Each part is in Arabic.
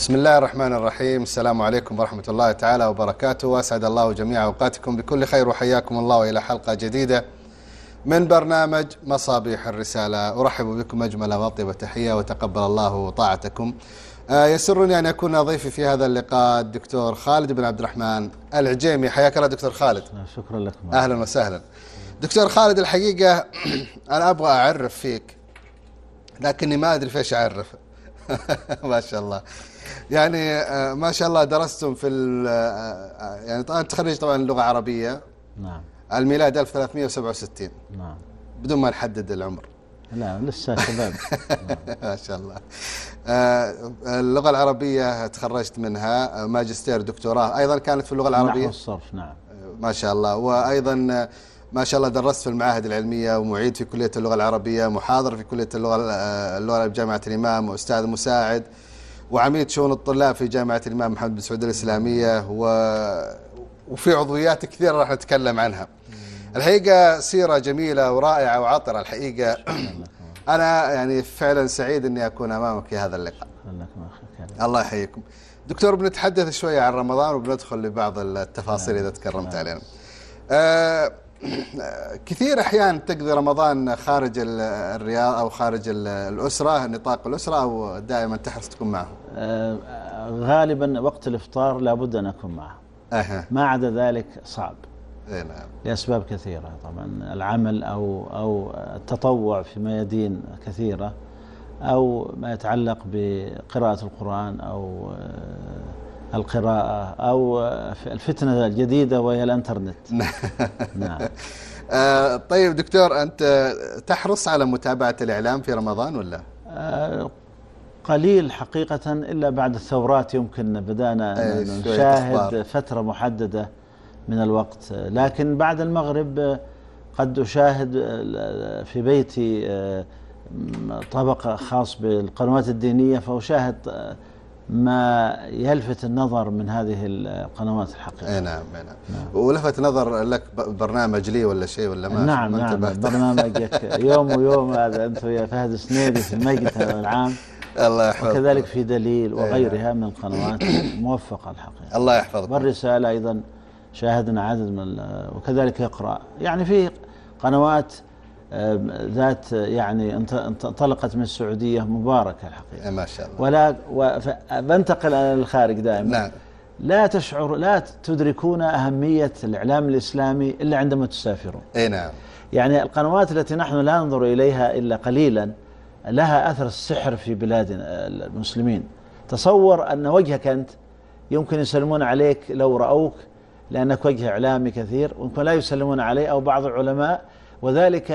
بسم الله الرحمن الرحيم السلام عليكم ورحمة الله تعالى وبركاته وأسعد الله جميع أوقاتكم بكل خير وحياكم الله إلى حلقة جديدة من برنامج مصابيح الرسالة أرحب بكم أجمل وأطيب تحية وتقبل الله طاعتكم يسرني أن يكون ضيفي في هذا اللقاء الدكتور خالد بن عبد الرحمن العجيمي حياك الله دكتور خالد شكرا لكم أهلا وسهلا دكتور خالد الحقيقة أنا أبغى أعرف فيك لكني ما أدري فيش أعرف ما شاء الله يعني آه، ما شاء الله درستم في ال- آه، آه، يعني طبعا تخرج طبعا اللغة العربية نعم. الميلاد 1367 نعم. بدون ما نحدد العمر. لا لسه شباب. ما شاء الله. اللغة العربية تخرجت منها. ماجستير دكتوراه. أيضا كانت في اللغة نحو العربية؟ الصرف نعم. ما شاء الله. وأيضا ما شاء الله درست في المعاهد العلمية ومعيد في كلية اللغة العربية محاضر في كلية اللغة اللغة بجامعة الإمام وأستاذ مساعد. وعميد شؤون الطلاب في جامعة الإمام محمد بن سعود الإسلامية و... وفي عضويات كثيرة راح نتكلم عنها. الحقيقة سيرة جميلة ورائعة وعطرة الحقيقة. أنا يعني فعلا سعيد أني أكون أمامك في هذا اللقاء. الله يحييكم. دكتور بنتحدث شوية عن رمضان وبندخل لبعض التفاصيل إذا تكرمت علينا. آه، كثير أحيان تقضي رمضان خارج ال- الرياض أو خارج ال- الأسرة نطاق الأسرة أو دائما تحرص تكون معهم. آه، غالبا وقت الإفطار لابد أن أكون معه أها. ما عدا ذلك صعب. إيه نعم. لأسباب كثيرة طبعا العمل أو أو التطوع في ميادين كثيرة أو ما يتعلق بقراءة القرآن أو آه، القراءة أو الفتنة الجديدة وهي الإنترنت نعم آه، طيب دكتور أنت تحرص على متابعة الإعلام في رمضان ولا؟ آه، قليل حقيقة إلا بعد الثورات يمكن بدأنا نشاهد. فترة محددة من الوقت لكن بعد المغرب قد أشاهد في بيتي آه، م- طبق خاص بالقنوات الدينية فأشاهد ما يلفت النظر من هذه القنوات الحقيقة أي نعم أي نعم. ولفت نظر لك برنامج لي ولا شيء ولا ما نعم ما نعم انتبهت؟ برنامجك. يوم ويوم هذا أنت ويا فهد السنيدي في المجد هذا العام. الله يحفظك. وكذلك في دليل وغيرها من القنوات موفقة الحقيقة الله يحفظك. والرسالة أيضا شاهدنا عدد من وكذلك يقرأ. يعني في قنوات ذات يعني انطلقت من السعودية مباركة الحقيقة. إيه ما شاء الله. ولا بنتقل إلى الخارج دائما. نعم. لا تشعر لا تدركون أهمية الإعلام الإسلامي إلا عندما تسافرون. اي نعم. يعني القنوات التي نحن لا ننظر إليها إلا قليلا لها أثر السحر في بلادنا المسلمين. تصور أن وجهك أنت يمكن يسلمون عليك لو رأوك لأنك وجه إعلامي كثير ويمكن لا يسلمون عليه أو بعض العلماء وذلك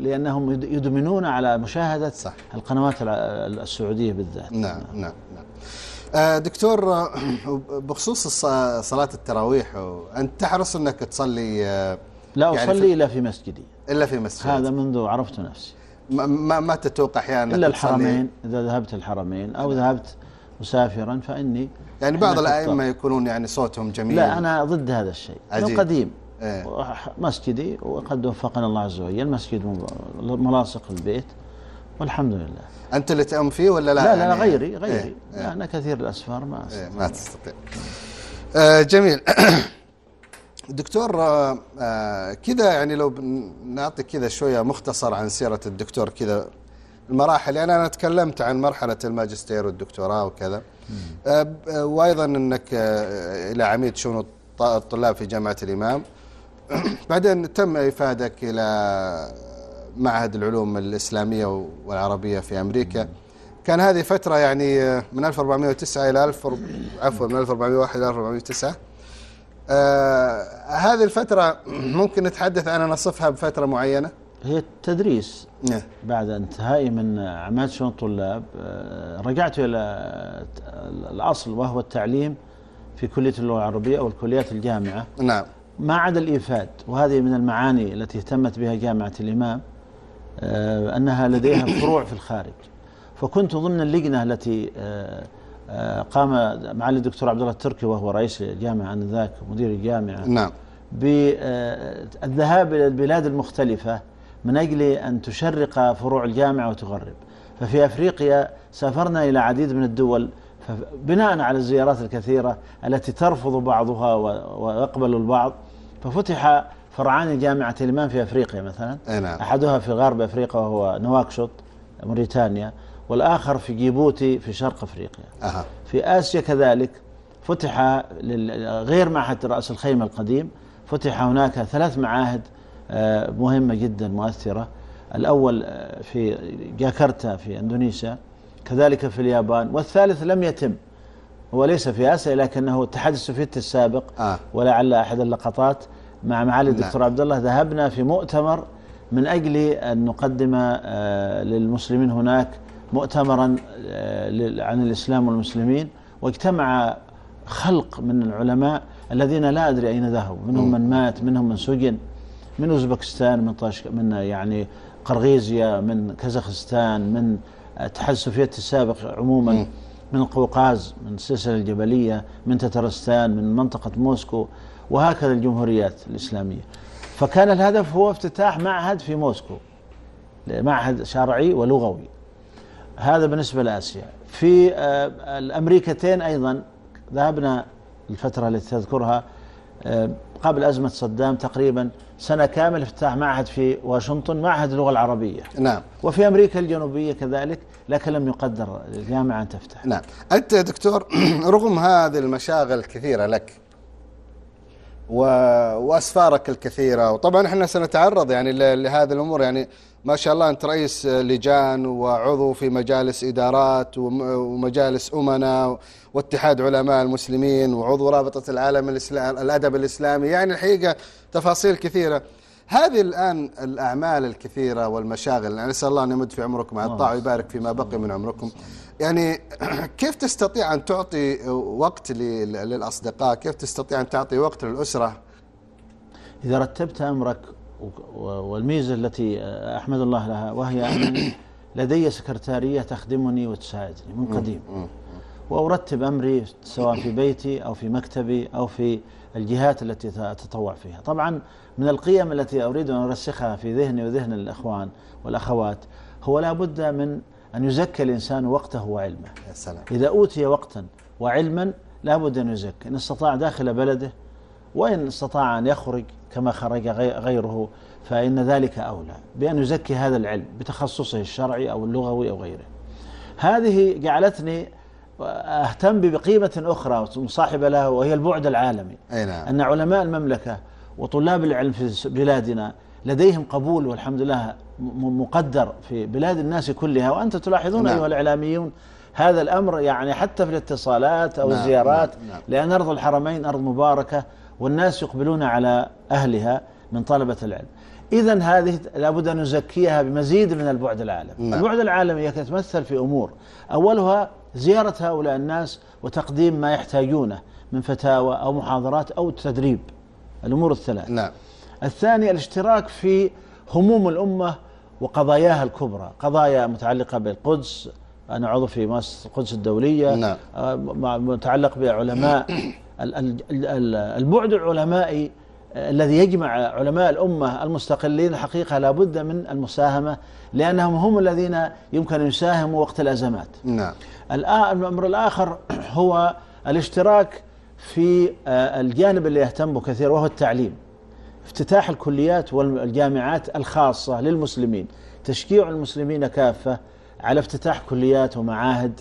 لأنهم يد- يدمنون على مشاهدة صح. القنوات السعودية بالذات. نعم نعم نعم. آه، دكتور آه، بخصوص صلاة التراويح أنت تحرص أنك تصلي آه، لا يعني أصلي في- إلا في مسجدي. إلا في مسجد. هذا منذ عرفت نفسي. ما, ما, تتوقع أحيانا إلا الحرمين إذا ذهبت الحرمين أو ذهبت مسافرا فإني يعني بعض الأئمة يكون يعني صوتهم جميل. لا أنا ضد هذا الشيء. عجيب. من قديم. إيه. مسجدي وقد وفقنا الله عز وجل مسجد مب- ملاصق البيت والحمد لله. أنت اللي تأم فيه ولا لا؟ لا لا, لا يعني- غيري غيري. إيه، لا أنا كثير الأسفار ما إيه،. ما تستطيع. آه، جميل. دكتور آه، آه، كذا يعني لو نعطي كذا شوية مختصر عن سيرة الدكتور كذا. المراحل يعني أنا تكلمت عن مرحلة الماجستير والدكتوراه وكذا. آه، آه، وأيضا أنك إلى عميد شؤون الط- الطلاب في جامعة الإمام. بعدين تم إفادك إلى معهد العلوم الإسلامية والعربية في أمريكا. كان هذه فترة يعني من 1409 إلى 1000 عفوا من 1401 إلى 1409 آه هذه الفترة ممكن نتحدث عنها نصفها بفترة معينة؟ هي التدريس. نعم. بعد انتهائي من عماد شؤون الطلاب آه، رجعت إلى الأصل وهو التعليم في كلية اللغة العربية أو الكليات الجامعة. نعم. ما عدا الإيفاد وهذه من المعاني التي اهتمت بها جامعة الإمام آه، أنها لديها فروع في الخارج. فكنت ضمن اللجنة التي آه، آه، قام معالي الدكتور عبد الله التركي وهو رئيس الجامعة آنذاك مدير الجامعة نعم. بالذهاب إلى البلاد المختلفة من أجل أن تشرق فروع الجامعة وتغرب. ففي أفريقيا سافرنا إلى عديد من الدول فبناء على الزيارات الكثيرة التي ترفض بعضها ويقبل البعض ففتح فرعان جامعة الإمام في أفريقيا مثلا. نعم. أحدها في غرب أفريقيا وهو نواكشوط موريتانيا. والآخر في جيبوتي في شرق أفريقيا. أها. في آسيا كذلك فتح غير معهد رأس الخيمة القديم فتح هناك ثلاث معاهد آه، مهمة جدا مؤثرة. الأول آه، في جاكرتا في أندونيسيا كذلك في اليابان والثالث لم يتم. هو ليس في آسيا لكنه الاتحاد السوفيتي السابق. آه. ولعل أحد اللقطات مع معالي نعم. الدكتور عبد الله. ذهبنا في مؤتمر من أجل أن نقدم آه، للمسلمين هناك مؤتمرا آه، عن الإسلام والمسلمين. واجتمع خلق من العلماء الذين لا أدري أين ذهبوا. منهم من مات منهم من سجن من أوزبكستان من طاش من يعني قرغيزيا من كازاخستان من الاتحاد السوفيتي السابق عموما. من القوقاز من السلسلة الجبلية من تترستان من منطقة موسكو وهكذا الجمهوريات الإسلامية. فكان الهدف هو افتتاح معهد في موسكو معهد شرعي ولغوي. هذا بالنسبة لآسيا. في آه، الأمريكتين أيضا ذهبنا الفترة التي تذكرها آه، قبل أزمة صدام تقريبا سنة كاملة افتتاح معهد في واشنطن معهد اللغة العربية. نعم. وفي أمريكا الجنوبية كذلك لكن لم يقدر الجامعة أن تفتح. نعم. أنت يا دكتور رغم هذه المشاغل الكثيرة لك و... وأسفارك الكثيرة وطبعا إحنا سنتعرض يعني لهذه الأمور يعني ما شاء الله أنت رئيس لجان وعضو في مجالس إدارات ومجالس أمناء واتحاد علماء المسلمين وعضو رابطة العالم الاسلام الأدب الإسلامي. يعني الحقيقة تفاصيل كثيرة. هذه الآن الأعمال الكثيرة والمشاغل يعني نسأل الله أن يمد في عمركم مع الطاعة ويبارك فيما بقي من عمركم. يعني كيف تستطيع أن تعطي وقت للأصدقاء؟ كيف تستطيع أن تعطي وقت للأسرة؟ إذا رتبت أمرك والميزة التي أحمد الله لها وهي أنني لدي سكرتارية تخدمني وتساعدني من قديم. وأرتب أمري سواء في بيتي أو في مكتبي أو في الجهات التي أتطوع فيها. طبعا من القيم التي أريد أن أرسخها في ذهني وذهن الإخوان والأخوات هو لا بد من أن يزكي الإنسان وقته وعلمه. يا سلام. إذا أوتي وقتا وعلما لا بد أن يزكي. إن استطاع داخل بلده وإن استطاع أن يخرج كما خرج غيره فإن ذلك أولى بأن يزكي هذا العلم بتخصصه الشرعي أو اللغوي أو غيره هذه جعلتني أهتم بقيمة أخرى مصاحبة لها وهي البعد العالمي أي نعم. أن علماء المملكة وطلاب العلم في بلادنا لديهم قبول والحمد لله مقدر في بلاد الناس كلها وأنتم تلاحظون نعم. أيها الإعلاميون هذا الأمر يعني حتى في الاتصالات أو نعم الزيارات نعم نعم لأن أرض الحرمين أرض مباركة والناس يقبلون على أهلها من طلبة العلم. إذا هذه لابد أن نزكيها بمزيد من البعد العالمي نعم. البعد العالمي يتمثل في أمور. أولها زيارة هؤلاء الناس وتقديم ما يحتاجونه من فتاوى أو محاضرات أو تدريب. الأمور الثلاث. نعم. الثاني الاشتراك في هموم الأمة وقضاياها الكبرى. قضايا متعلقة بالقدس أنا عضو في مؤسسة القدس الدولية. نعم. آه، متعلق بعلماء البعد العلمائي الذي يجمع علماء الأمة المستقلين حقيقة لابد من المساهمة لأنهم هم الذين يمكن أن يساهموا وقت الأزمات. نعم. الأمر الآخر هو الاشتراك في آه، الجانب اللي يهتم به كثير وهو التعليم. افتتاح الكليات والجامعات الخاصة للمسلمين تشجيع المسلمين كافة على افتتاح كليات ومعاهد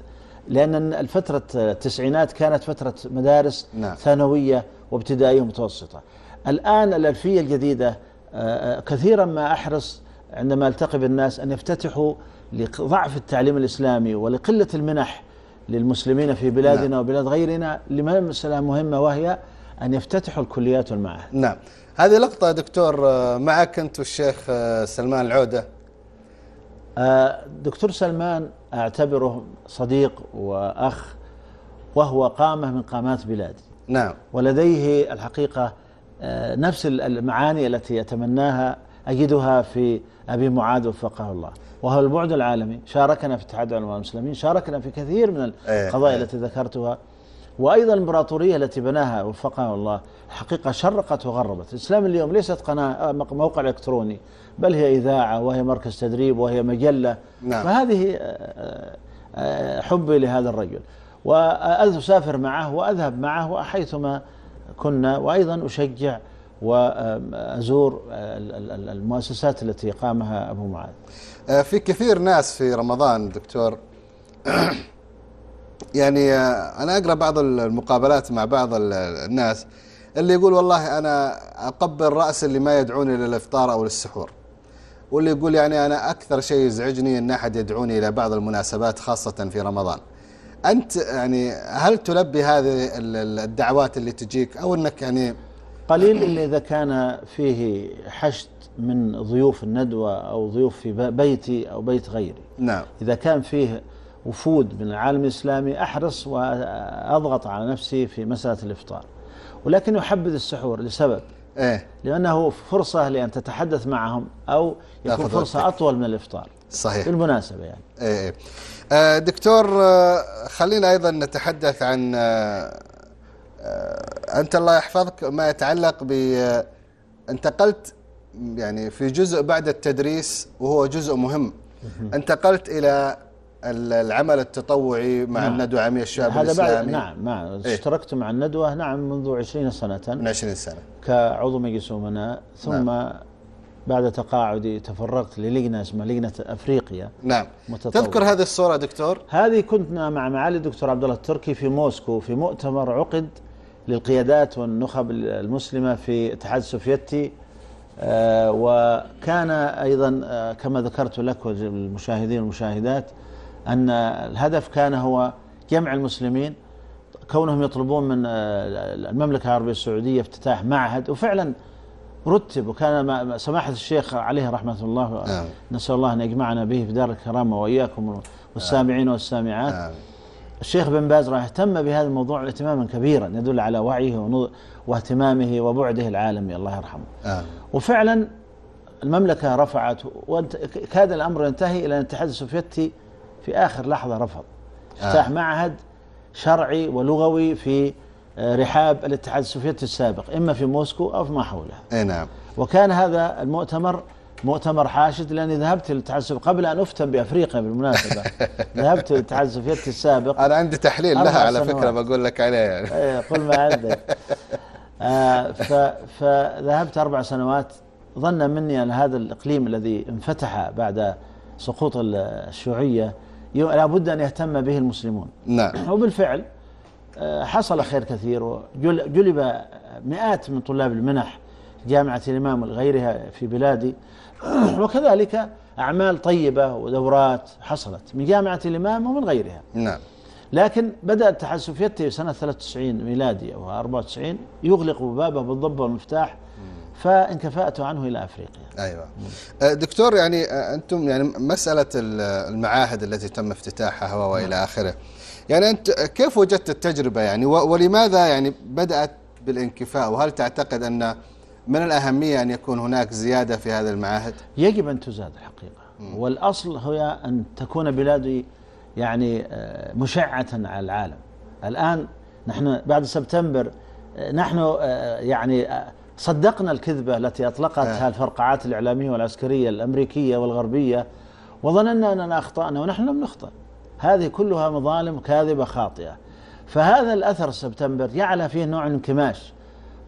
لأن الفترة التسعينات كانت فترة مدارس نعم. ثانوية وابتدائية ومتوسطة الآن الألفية الجديدة آه، آه، كثيرا ما أحرص عندما ألتقي بالناس أن يفتتحوا لضعف التعليم الإسلامي ولقلة المنح للمسلمين في بلادنا نعم. وبلاد غيرنا لمسألة مهمة وهي أن يفتتحوا الكليات والمعاهد نعم هذه لقطة دكتور آه، معك أنت والشيخ سلمان العودة دكتور سلمان أعتبره صديق وأخ وهو قامة من قامات بلادي. نعم. ولديه الحقيقة آه، نفس المعاني التي يتمناها أجدها في أبي معاذ وفقه الله. وهو البعد العالمي. شاركنا في اتحاد علماء المسلمين شاركنا في كثير من إيه، القضايا إيه. التي ذكرتها. وأيضا الإمبراطورية التي بناها وفقها الله الحقيقة شرقت وغربت. الإسلام اليوم ليست قناة آه، موقع إلكتروني بل هي إذاعة وهي مركز تدريب وهي مجلة. نعم. فهذه حبي لهذا الرجل. وأسافر معه وأذهب معه حيثما كنا وأيضا أشجع وأزور المؤسسات التي قامها أبو معاذ. آه، في كثير ناس في رمضان دكتور. يعني آه، أنا أقرأ بعض المقابلات مع بعض الناس. اللي يقول والله أنا أقبل رأس اللي ما يدعوني للإفطار أو للسحور. واللي يقول يعني أنا أكثر شيء يزعجني أن أحد يدعوني إلى بعض المناسبات خاصة في رمضان. أنت يعني هل تلبي هذه الدعوات اللي تجيك أو أنك يعني قليل إلا إذا كان فيه حشد من ضيوف الندوة أو ضيوف في بيتي أو بيت غيري. نعم. إذا كان فيه وفود من العالم الإسلامي أحرص وأضغط على نفسي في مسألة الإفطار. ولكن يحبذ السحور لسبب. إيه؟ لأنه فرصة لأن تتحدث معهم أو يكون فرصة أطول من الإفطار. صحيح. بالمناسبة يعني. إيه, إيه. آه دكتور آه خلينا أيضا نتحدث عن آه, أنت الله يحفظك ما يتعلق ب انتقلت يعني في جزء بعد التدريس وهو جزء مهم. انتقلت إلى العمل التطوعي مع نعم. الندوة عامية الشعب هذا الإسلامي. بعد نعم نعم. إيه؟ اشتركت مع الندوة نعم منذ عشرين سنة. من عشرين سنة. كعضو مجلس أمناء ثم نعم. بعد تقاعدي تفرغت للجنة اسمها لجنة أفريقيا. نعم. متطور. تذكر هذه الصورة دكتور؟ هذه كنت مع معالي الدكتور عبد الله التركي في موسكو في مؤتمر عقد للقيادات والنخب المسلمة في الاتحاد السوفيتي آه وكان أيضا آه كما ذكرت لك والمشاهدين والمشاهدات أن الهدف كان هو جمع المسلمين كونهم يطلبون من آه، المملكة العربية السعودية افتتاح معهد وفعلا رتب وكان سماحة الشيخ عليه رحمة الله نعم. نسأل الله أن يجمعنا به في دار الكرامة وإياكم والسامعين والسامعات نعم. الشيخ بن باز راح اهتم بهذا الموضوع اهتماما كبيرا يدل على وعيه واهتمامه وبعده العالمي الله يرحمه آه. وفعلا المملكة رفعت وكاد الأمر ينتهي إلى الاتحاد السوفيتي في آخر لحظة رفض. افتتاح آه. معهد شرعي ولغوي في آه، رحاب الاتحاد السوفيتي السابق إما في موسكو أو فيما حولها. أي نعم. وكان هذا المؤتمر مؤتمر حاشد لأني ذهبت للاتحاد السوفيتي قبل أن أفتن بأفريقيا بالمناسبة ذهبت للاتحاد السوفيتي السابق. أنا عندي تحليل لها على سنوات. فكره بقول لك عليه يعني إيه قل ما عندك. آه فذهبت أربع سنوات. ظن مني أن هذا الإقليم الذي انفتح بعد سقوط الشيوعية لابد أن يهتم به المسلمون. نعم. وبالفعل آه، حصل خير كثير وجلب مئات من طلاب المنح جامعة الإمام وغيرها في بلادي. وكذلك أعمال طيبة ودورات حصلت من جامعة الإمام ومن غيرها. نعم. لكن بدأ الاتحاد السوفيتي سنة 93 ميلادي أو 94 يغلق بابه بالضبة والمفتاح. فانكفأت عنه إلى أفريقيا. أيوة. أه، دكتور يعني أه، أنتم يعني مسألة المعاهد التي تم افتتاحها وإلى آخره. يعني أنت كيف وجدت التجربة؟ يعني ولماذا يعني بدأت بالانكفاء؟ وهل تعتقد أن من الأهمية أن يكون هناك زيادة في هذه المعاهد؟ يجب أن تزاد الحقيقة. م. والأصل هو أن تكون بلادي يعني آه، مشعة على العالم. الآن نحن بعد سبتمبر نحن يعني صدقنا الكذبة التي أطلقتها الفرقعات الإعلامية والعسكرية الأمريكية والغربية وظننا أننا أخطأنا ونحن لم نخطأ. هذه كلها مظالم كاذبة خاطئة. فهذا الأثر سبتمبر جعل فيه نوع انكماش.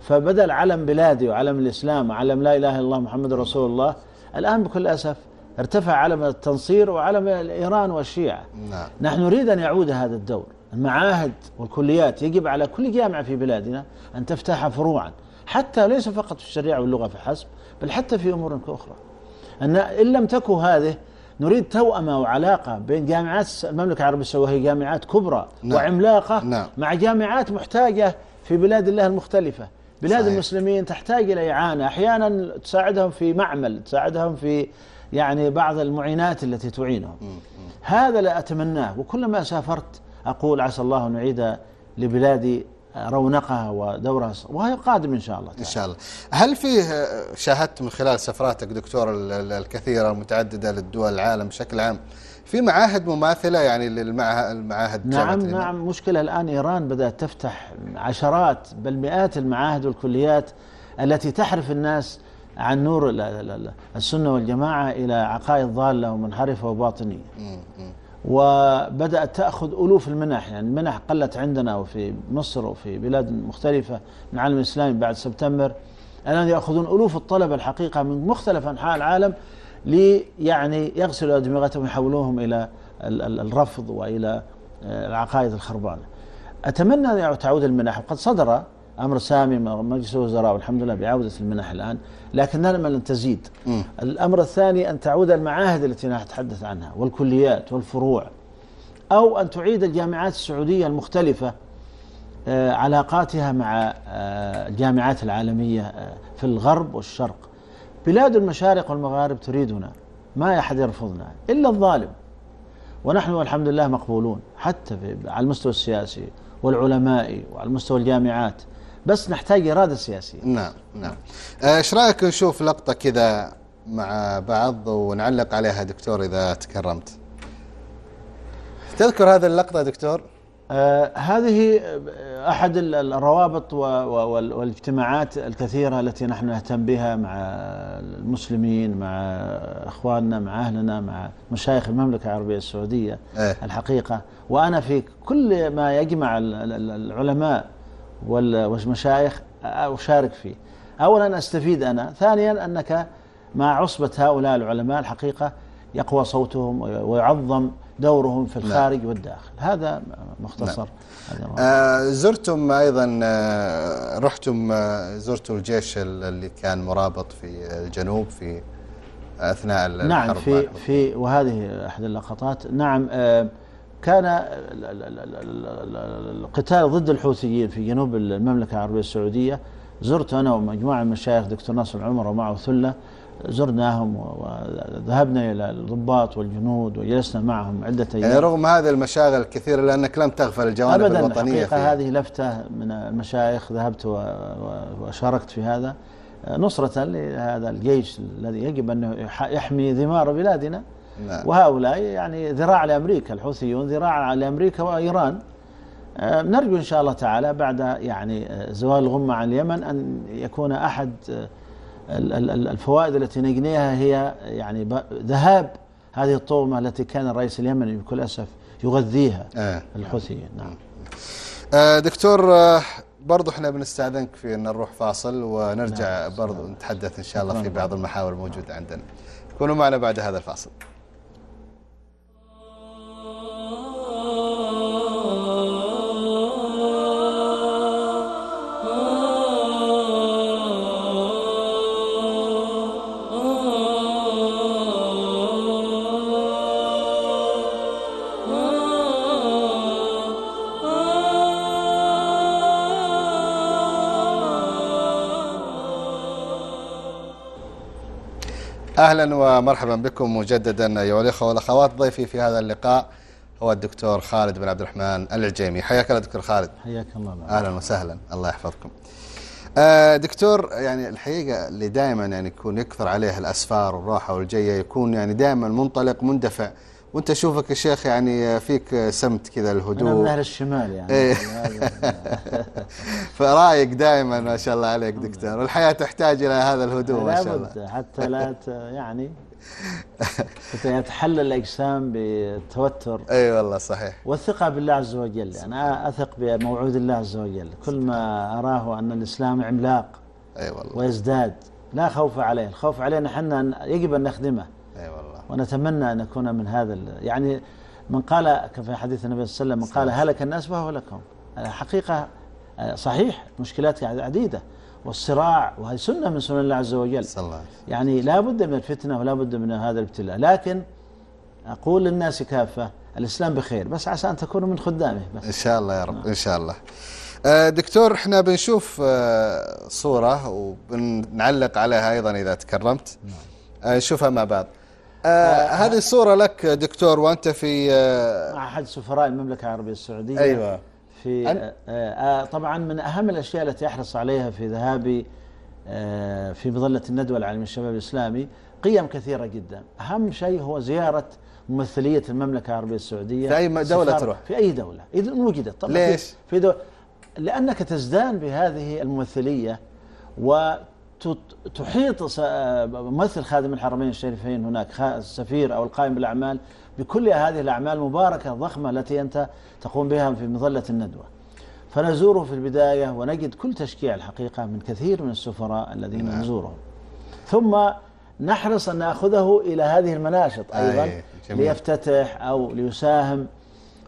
فبدل علم بلادي وعلم الإسلام وعلم لا إله إلا الله محمد رسول الله الآن بكل أسف ارتفع علم التنصير وعلم إيران والشيعة. نعم. نحن نريد أن يعود هذا الدور. المعاهد والكليات يجب على كل جامعة في بلادنا أن تفتح فروعا. حتى ليس فقط في الشريعة واللغة فحسب بل حتى في أمور أخرى أن إن لم تكن هذه نريد توأمة وعلاقة بين جامعات المملكة العربية السعودية وهي جامعات كبرى نعم. وعملاقة نعم. مع جامعات محتاجة في بلاد الله المختلفة بلاد صحيح. المسلمين تحتاج إلى إعانة أحيانا تساعدهم في معمل تساعدهم في يعني بعض المعينات التي تعينهم. هذا لا أتمناه وكلما سافرت أقول عسى الله أن يعيد لبلادي رونقها ودورها وهي قادم إن شاء الله تعالى. إن شاء الله. هل فيه شاهدت من خلال سفراتك دكتور الكثيرة المتعددة للدول العالم بشكل عام في معاهد مماثلة يعني للمعاهد نعم نعم مشكلة الآن إيران بدأت تفتح عشرات بل مئات المعاهد والكليات التي تحرف الناس عن نور السنة والجماعة إلى عقائد ضالة ومنحرفة وباطنية. وبدأت تأخذ ألوف المنح يعني المنح قلت عندنا وفي مصر وفي بلاد مختلفة من العالم الإسلامي بعد سبتمبر الآن يأخذون ألوف الطلبة الحقيقة من مختلف أنحاء العالم لي يعني يغسلوا أدمغتهم ويحولوهم إلى الرفض وإلى آه، العقائد الخربانة. أتمنى أن تعود المنح وقد صدر أمر سامي مجلس الوزراء والحمد لله بعودة المنح الآن لكن نامل أن تزيد. م. الأمر الثاني أن تعود المعاهد التي نتحدث عنها والكليات والفروع أو أن تعيد الجامعات السعودية المختلفة آه، علاقاتها مع آه، الجامعات العالمية آه، في الغرب والشرق. بلاد المشارق والمغارب تريدنا ما أحد يرفضنا إلا الظالم. ونحن والحمد لله مقبولون حتى على المستوى السياسي والعلمائي وعلى مستوى الجامعات بس نحتاج إرادة سياسية. نعم نعم. آه، إيش رأيك نشوف لقطة كذا مع بعض ونعلق عليها دكتور إذا تكرمت؟ تذكر هذه اللقطة دكتور؟ آه هذه أحد الروابط والاجتماعات الكثيرة التي نحن نهتم بها مع المسلمين مع إخواننا مع أهلنا مع مشايخ المملكة العربية السعودية إيه؟ الحقيقة. وأنا في كل ما يجمع العلماء والمشايخ أشارك فيه. أولا أستفيد أنا. ثانيا أنك مع عصبة هؤلاء العلماء الحقيقة يقوى صوتهم ويعظم دورهم في الخارج نعم. والداخل. هذا مختصر. نعم. آه زرتم أيضا آه رحتم آه زرتوا الجيش اللي كان مرابط في الجنوب في أثناء نعم الحرب في في وهذه أحد اللقطات. نعم آه كان القتال ضد الحوثيين في جنوب المملكة العربية السعودية. زرت أنا ومجموعة من المشايخ دكتور ناصر العمر ومعه ثلة. زرناهم وذهبنا إلى الضباط والجنود وجلسنا معهم عدة أيام. يعني رغم هذه المشاغل الكثيرة لأنك لم تغفل الجوانب أبداً الوطنية أبدا هذه لفتة من المشايخ. ذهبت وشاركت في هذا. نصرة لهذا الجيش الذي يجب أن يحمي ذمار بلادنا. نعم. وهؤلاء يعني ذراع لأمريكا الحوثيون ذراع لأمريكا وإيران آه، نرجو إن شاء الله تعالى بعد يعني آه، زوال الغمة عن اليمن أن يكون أحد آه، الفوائد التي نجنيها هي يعني ذهاب هذه الطغمه التي كان الرئيس اليمني بكل أسف يغذيها آه. الحوثيين نعم دكتور برضو إحنا بنستأذنك في إن نروح فاصل ونرجع نعم. برضو نتحدث إن شاء الله في بعض المحاور الموجودة عندنا كونوا معنا بعد هذا الفاصل أهلا ومرحبا بكم مجددا أيها الإخوة والأخوات. ضيفي في هذا اللقاء هو الدكتور خالد بن عبد الرحمن العجيمي حياك الله دكتور خالد. حياك الله. أهلا وسهلا. الله يحفظكم. آه، دكتور يعني الحقيقة اللي دائما يعني يكون يكثر عليه الأسفار والراحة والجيه يكون يعني دائما منطلق مندفع وانت اشوفك يا شيخ يعني فيك سمت كذا الهدوء. أنا من أهل الشمال يعني. إيه. فرأيك دائما ما شاء الله عليك دكتور. والحياة تحتاج إلى هذا الهدوء ما شاء الله. حتى لا يعني يتحلل الأجسام بالتوتر. إي والله صحيح. والثقة بالله عز وجل. أنا أثق بموعود الله عز وجل. كل ما أراه أن الإسلام عملاق إي والله. ويزداد لا خوف عليه. الخوف علينا إحنا يجب أن نخدمه. إي والله. ونتمنى أن نكون من هذا يعني من قال في حديث النبي صلى الله عليه وسلم من قال هلك الناس فهو لكم. حقيقة صحيح مشكلات عديدة. والصراع وهذه سنة من سنن الله عز وجل. صلى الله يعني لا بد من الفتنة ولا بد من هذا الابتلاء. لكن أقول للناس كافة الإسلام بخير. بس عسى أن تكونوا من خدامه بس. إن شاء الله يا رب إن شاء الله. آه، دكتور إحنا بنشوف آه، صورة وبنعلق عليها أيضا إذا تكرمت. نعم. آه، نشوفها مع بعض. آه هذه الصورة لك دكتور وأنت في آه مع أحد سفراء المملكة العربية السعودية. أيوة. في آه آه طبعا من أهم الأشياء التي أحرص عليها في ذهابي آه في مظلة الندوة العالمية الشباب الإسلامي قيم كثيرة جدا. أهم شيء هو زيارة ممثلية المملكة العربية السعودية. في أي دولة تروح؟ في أي دولة. إذا وجدت طبعا ليش؟ في, في دولة لأنك تزدان بهذه الممثلية و تحيط ممثل خادم الحرمين الشريفين هناك السفير أو القائم بالأعمال بكل هذه الأعمال المباركة الضخمة التي أنت تقوم بها في مظلة الندوة. فنزوره في البداية ونجد كل تشجيع الحقيقة من كثير من السفراء الذين نعم. نزورهم. ثم نحرص أن نأخذه إلى هذه المناشط أيضا ليفتتح أو ليساهم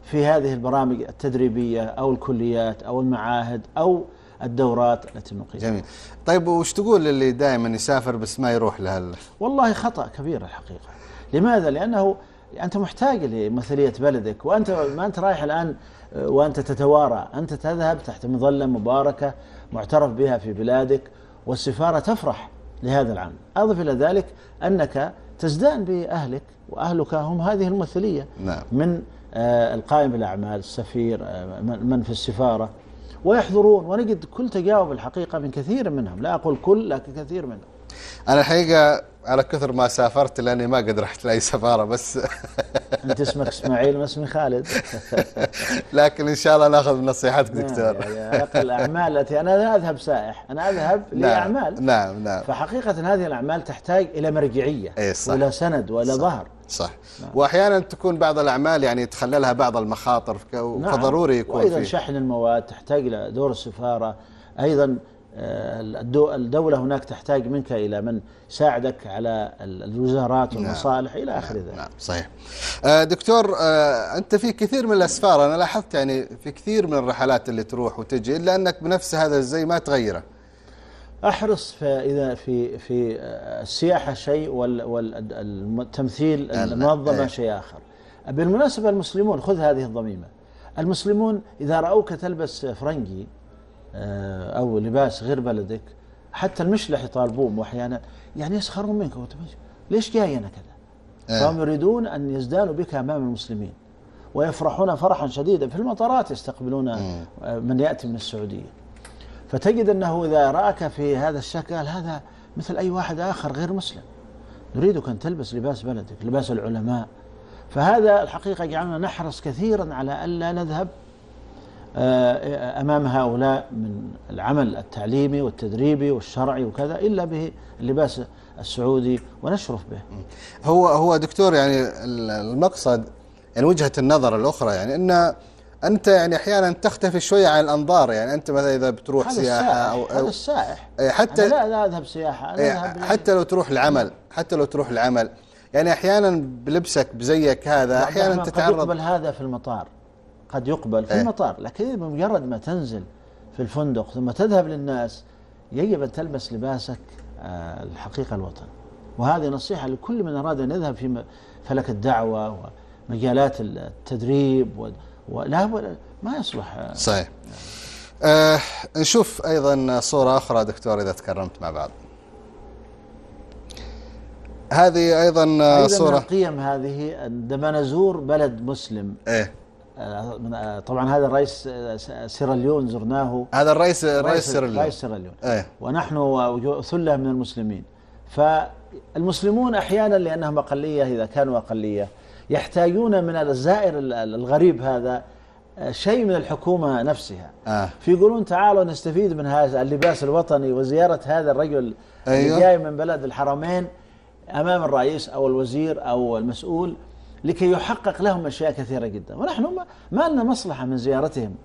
في هذه البرامج التدريبية أو الكليات أو المعاهد أو الدورات التي نقيمها. جميل. طيب وش تقول للي دائما يسافر بس ما يروح لهال والله خطأ كبير الحقيقة. لماذا؟ لأنه أنت محتاج لمثلية بلدك وأنت ما أنت رايح الآن آه، وأنت تتوارى. أنت تذهب تحت مظلة مباركة معترف بها في بلادك والسفارة تفرح لهذا العمل أضف إلى ذلك أنك تزدان بأهلك وأهلك هم هذه الممثلية نعم. من آه، القائم بالأعمال السفير آه، من في السفارة. ويحضرون ونجد كل تجاوب الحقيقة من كثير منهم. لا أقول كل لكن كثير منهم. أنا الحقيقة على كثر ما سافرت لأني ما قد رحت لأي سفارة بس. أنت اسمك إسماعيل واسمي خالد. لكن إن شاء الله نأخذ نصيحتك دكتور. على الاعمال التي أنا لا أذهب سائح. أنا أذهب نعم لأعمال. نعم نعم. فحقيقة هذه الأعمال تحتاج إلى مرجعية إيه صح. وإلى سند وإلى ظهر. صح نعم. وأحيانا تكون بعض الأعمال يعني تخللها بعض المخاطر نعم. فضروري يكون وأيضا شحن المواد تحتاج إلى دور السفارة أيضا آه، الدولة هناك تحتاج منك إلى من يساعدك على الوزارات نعم. والمصالح نعم. إلى آخر ذلك نعم صحيح آه، دكتور آه، أنت في كثير من الأسفار أنا لاحظت يعني في كثير من الرحلات اللي تروح وتجي إلا أنك بنفس هذا الزي ما تغيره أحرص في إذا في في السياحة شيء والتمثيل المنظمة إيه. شيء آخر. بالمناسبة المسلمون خذ هذه الضميمة. المسلمون إذا رأوك تلبس فرنجي آه، أو لباس غير بلدك حتى المشلح يطالبون وأحيانا يعني يسخرون منك ليش جاي أنا كذا؟ آه. فهم يريدون أن يزدانوا بك أمام المسلمين ويفرحون فرحا شديدا في المطارات يستقبلون آه. من يأتي من السعودية فتجد أنه إذا رأك في هذا الشكل هذا مثل أي واحد آخر غير مسلم. نريدك أن تلبس لباس بلدك لباس العلماء. فهذا الحقيقة يجعلنا نحرص كثيرا على الا نذهب آه، أمام هؤلاء من العمل التعليمي والتدريبي والشرعي وكذا إلا باللباس السعودي ونشرف به. هو هو دكتور يعني المقصد يعني وجهة النظر الأخرى يعني أن أنت يعني أحيانا تختفي شوية عن الأنظار يعني أنت مثلا إذا بتروح سياحة أو هذا السائح حتى أنا لا أذهب سياحة أنا أذهب حتى لو تروح العمل حتى لو تروح العمل. يعني أحيانا بلبسك بزيك هذا أحيانا تتعرض يقبل هذا في المطار قد يقبل في إيه؟ المطار لكن بمجرد ما تنزل في الفندق ثم تذهب للناس يجب أن تلبس لباسك آه، الحقيقة الوطن. وهذه نصيحة لكل من أراد أن يذهب في فلك الدعوة ومجالات التدريب ولا ما يصلح. صحيح. آه نشوف أيضا صورة أخرى دكتور إذا تكرمت مع بعض. هذه أيضا, أيضاً صورة. من القيم هذه عندما نزور بلد مسلم. إيه. آه، طبعا هذا الرئيس آه، سيراليون زرناه. هذا الرئيس رئيس سيراليون. رئيس سيراليون. إيه؟ ونحن ثله من المسلمين. فالمسلمون أحيانا لأنهم أقلية إذا كانوا أقلية يحتاجون من الزائر الغريب هذا شيء من الحكومة نفسها آه. فيقولون تعالوا نستفيد من هذا اللباس الوطني وزيارة هذا الرجل أيوه؟ اللي جاي من بلد الحرمين أمام الرئيس أو الوزير أو المسؤول لكي يحقق لهم أشياء كثيرة جدا ونحن ما لنا مصلحة من زيارتهم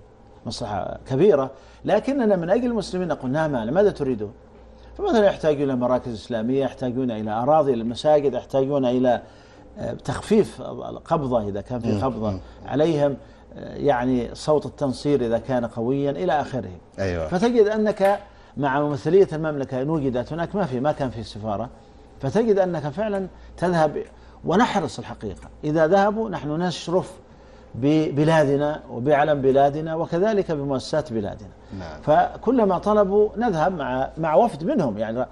مصلحة كبيرة لكننا من أجل المسلمين نقول نعم ماذا تريدون فمثلا يحتاجون إلى مراكز إسلامية يحتاجون إلى أراضي المساجد يحتاجون إلى آه، تخفيف القبضة إذا كان في قبضة عليهم يعني صوت التنصير إذا كان قويا إلى آخره. أيوة. فتجد أنك مع ممثلية المملكة إن وجدت هناك ما في ما كان في السفارة فتجد أنك فعلا تذهب ونحرص الحقيقة. إذا ذهبوا نحن نشرف ببلادنا وبعلم بلادنا وكذلك بمؤسسات بلادنا. نعم. فكلما طلبوا نذهب مع مع وفد منهم. يعني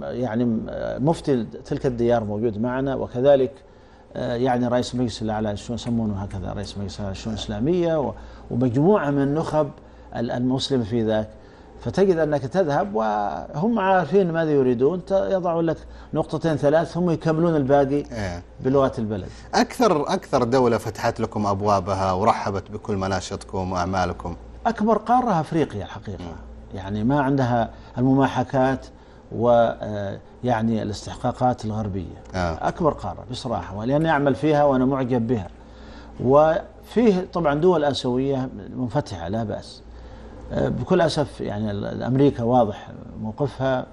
يعني مفتي تلك الديار موجود معنا وكذلك يعني رئيس مجلس الأعلى الشؤون يسمونه هكذا رئيس مجلس الشؤون الاسلاميه ومجموعة من النخب المسلمة في ذاك فتجد أنك تذهب وهم عارفين ماذا يريدون يضعون لك نقطتين ثلاث هم يكملون الباقي إيه. بلغة البلد أكثر أكثر دولة فتحت لكم أبوابها ورحبت بكل مناشطكم وأعمالكم أكبر قارة أفريقيا الحقيقة م. يعني ما عندها المماحكات ويعني الاستحقاقات الغربية. آه. أكبر قارة بصراحة ولأني أعمل فيها وأنا معجب بها. وفيه طبعا دول آسيوية منفتحة لا بأس. آه، بكل أسف يعني أمريكا واضح موقفها.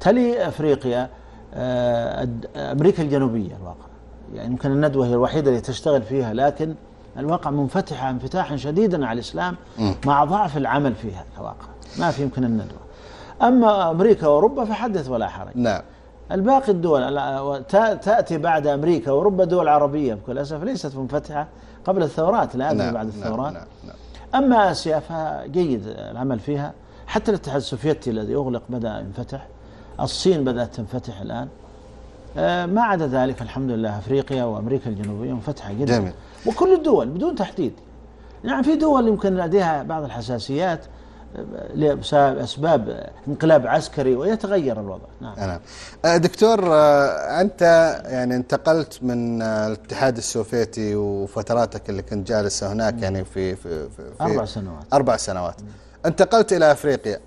تلي أفريقيا آه، أمريكا الجنوبية الواقع. يعني يمكن الندوة هي الوحيدة اللي تشتغل فيها لكن الواقع منفتحة انفتاحا شديدا على الإسلام مع ضعف العمل فيها الواقع ما في يمكن الندوة. أما أمريكا وأوروبا فحدث ولا حرج. نعم. الباقي الدول تأتي بعد أمريكا وأوروبا دول عربية بكل أسف ليست منفتحة قبل الثورات لا أدري نعم بعد نعم الثورات. نعم نعم. أما آسيا فجيد العمل فيها. حتى الاتحاد السوفيتي الذي أغلق بدأ ينفتح. الصين بدأت تنفتح الآن. آه، ما عدا ذلك الحمد لله أفريقيا وأمريكا الجنوبية منفتحة جدا. جميل. وكل الدول بدون تحديد. يعني في دول يمكن لديها بعض الحساسيات بسبب أسباب انقلاب عسكري ويتغير الوضع. نعم. نعم آه، دكتور آه، أنت يعني انتقلت من آه، الاتحاد السوفيتي وفتراتك اللي كنت جالسة هناك يعني في في في في أربع سنوات. أربع سنوات. انتقلت إلى أفريقيا.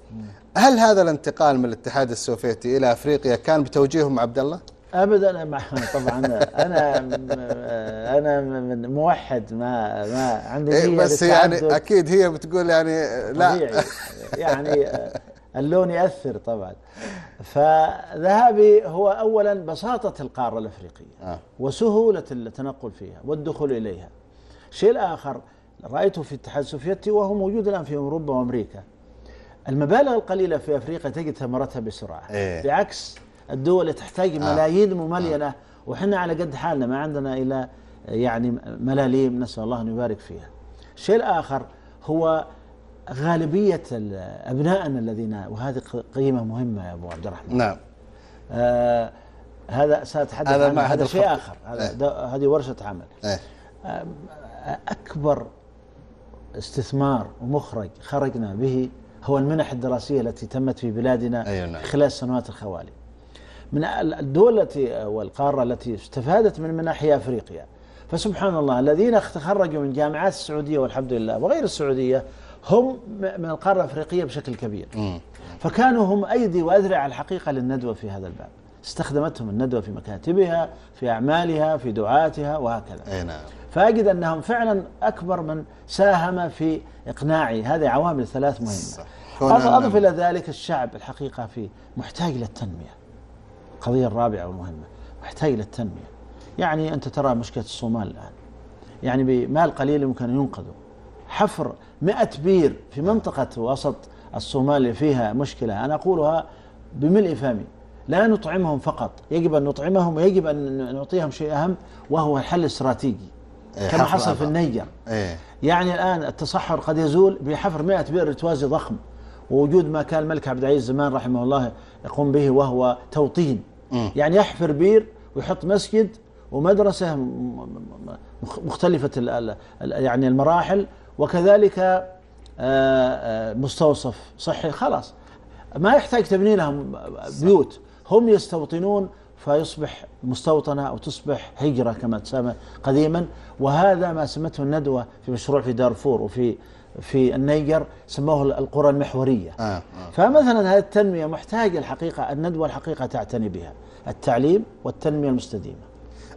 هل هذا الانتقال من الاتحاد السوفيتي إلى أفريقيا كان بتوجيههم عبد الله؟ ابدا مع طبعا أنا أنا من موحد ما ما عندي إيه بس يعني. أكيد هي بتقول يعني لا طبيعي يعني اللون يأثر طبعا فذهابي هو أولا بساطة القارة الأفريقية آه. وسهولة التنقل فيها والدخول إليها الشيء الآخر رأيته في الاتحاد السوفيتي وهو موجود الآن في أوروبا وأمريكا المبالغ القليلة في أفريقيا تجد ثمرتها بسرعة إيه. بعكس الدول اللي تحتاج ملايين مملينة وحنا على قد حالنا ما عندنا إلا يعني ملاليم نسأل الله أن يبارك فيها. الشيء الآخر هو غالبية ال- أبنائنا الذين وهذه قيمة مهمة يا أبو عبد الرحمن. نعم. آه هذا سأتحدث هذا معهد هذا شيء. آخر. هذا إيه. هذه ورشة عمل. إيه. آه، أكبر استثمار ومخرج خرجنا به هو المنح الدراسية التي تمت في بلادنا أيوة نعم. خلال السنوات الخوالي. من ال- الدول التي والقارة التي استفادت من منح هي أفريقيا. فسبحان الله الذين تخرجوا من جامعات السعودية والحمد لله وغير السعودية هم من القارة الأفريقية بشكل كبير. فكانوا هم أيدي وأذرع الحقيقة للندوة في هذا الباب. استخدمتهم الندوة في مكاتبها في أعمالها في دعاتها وهكذا. أي نعم. فأجد أنهم فعلا أكبر من ساهم في إقناعي هذه عوامل ثلاث مهمة. صح. أضف إلى ذلك الشعب الحقيقة في محتاج للتنمية القضية الرابعة والمهمة. محتاج للتنمية. يعني أنت ترى مشكلة الصومال الآن. يعني بمال قليل يمكن أن ينقذوا. حفر مئة بير في منطقة وسط الصومال اللي فيها مشكلة. أنا أقولها بملء فمي. لا نطعمهم فقط. يجب أن نطعمهم ويجب أن نعطيهم شيء أهم وهو الحل الاستراتيجي. إيه، كما حصل في. النيجر. إيه. يعني الآن التصحر قد يزول بحفر 100 بئر توازي ضخم. ووجود ما كان الملك عبد العزيز زمان رحمه الله يقوم به وهو توطين. يعني يحفر بير ويحط مسجد ومدرسة مختلفة يعني المراحل وكذلك آه، آه، مستوصف صحي خلاص. ما يحتاج تبني لهم بيوت. هم يستوطنون فيصبح مستوطنة أو تصبح هجرة كما تسمى قديما. وهذا ما سمته الندوة في مشروع في دارفور وفي في النيجر سموه القرى المحورية آه. آه. فمثلا هذه التنمية محتاجة الحقيقة الندوة الحقيقة تعتني بها التعليم والتنمية المستديمة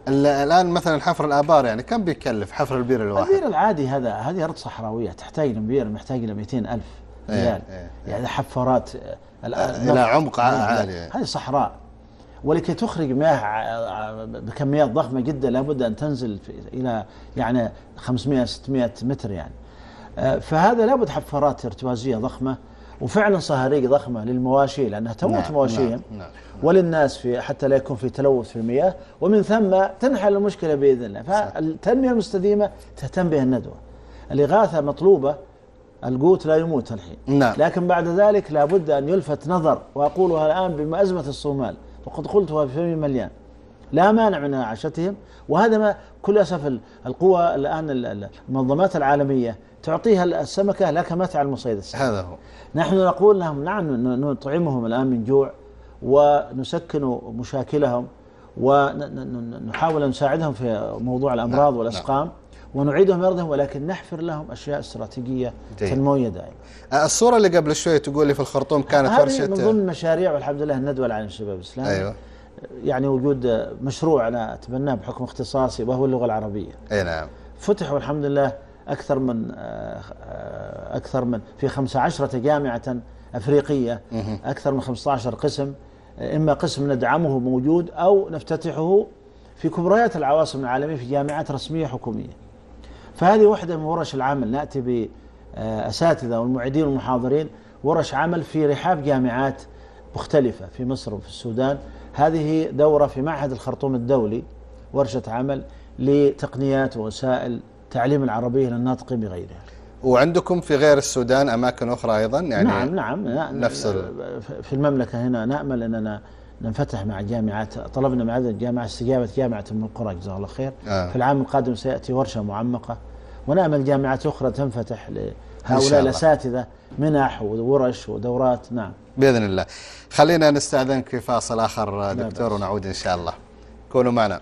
ال- الآن مثلا حفر الآبار يعني كم بيكلف حفر البير الواحد؟ البير العادي هذا هذه أرض صحراوية تحتاج لبير محتاج إلى 200 ألف إيه، ريال إيه، يعني حفارات آه، نفط. عمق عالي. هذه صحراء ولكي تخرج مياه ع- ع- بكميات ضخمة جدا لابد أن تنزل إلى يعني 500 600 متر يعني آه، فهذا لابد حفارات ارتوازية ضخمة وفعلا صهاريج ضخمة للمواشي لأنها تموت نعم، مواشيهم نعم، نعم. وللناس في حتى لا يكون في تلوث في المياه ومن ثم تنحل المشكلة بإذن الله. فالتنمية المستديمة تهتم بها الندوة. الإغاثة مطلوبة القوت لا يموت الحين. نعم. لكن بعد ذلك لابد أن يلفت نظر وأقولها الآن بأزمة الصومال وقد قلتها في فمي مليان. لا مانع من عاشتهم وهذا ما كل أسف ال- القوى الآن ال- ال- المنظمات العالمية تعطيها السمكة لكن ما تعلم صيد السمك. هذا هو. نحن نقول لهم نعم نطعمهم الآن من جوع ونسكن مشاكلهم ونحاول أن نساعدهم في موضوع الأمراض نعم، والأسقام ونعيدهم أرضهم ولكن نحفر لهم أشياء استراتيجية جيد. تنموية دائمة آه، الصورة اللي قبل شوي تقول لي في الخرطوم كانت هذه ورشة من ضمن مشاريع والحمد لله الندوة العالمية للشباب الإسلامي. أيوة. يعني وجود مشروع أنا أتبناه بحكم اختصاصي وهو اللغة العربية. أي نعم. فتح والحمد لله أكثر من آه، آه، أكثر من في 15 جامعة أفريقية. مهم. أكثر من 15 قسم. إما قسم ندعمه موجود أو نفتتحه في كبريات العواصم العالمية في جامعات رسمية حكومية. فهذه واحدة من ورش العمل. نأتي بأساتذة والمعيدين والمحاضرين. ورش عمل في رحاب جامعات مختلفة في مصر وفي السودان. هذه دورة في معهد الخرطوم الدولي ورشة عمل لتقنيات ووسائل تعليم العربية للناطقين بغيرها. وعندكم في غير السودان أماكن أخرى أيضا؟ يعني نعم نعم ن- نفس في المملكة هنا نأمل أننا ننفتح مع جامعات طلبنا مع هذه الجامعة استجابة جامعة أم القرى جزاه الله خير. آه. في العام القادم سيأتي ورشة معمقة ونأمل جامعات أخرى تنفتح الله. الأساتذة منح وورش ودورات نعم بإذن الله خلينا نستأذنك في فاصل آخر دكتور. ونعود إن شاء الله كونوا معنا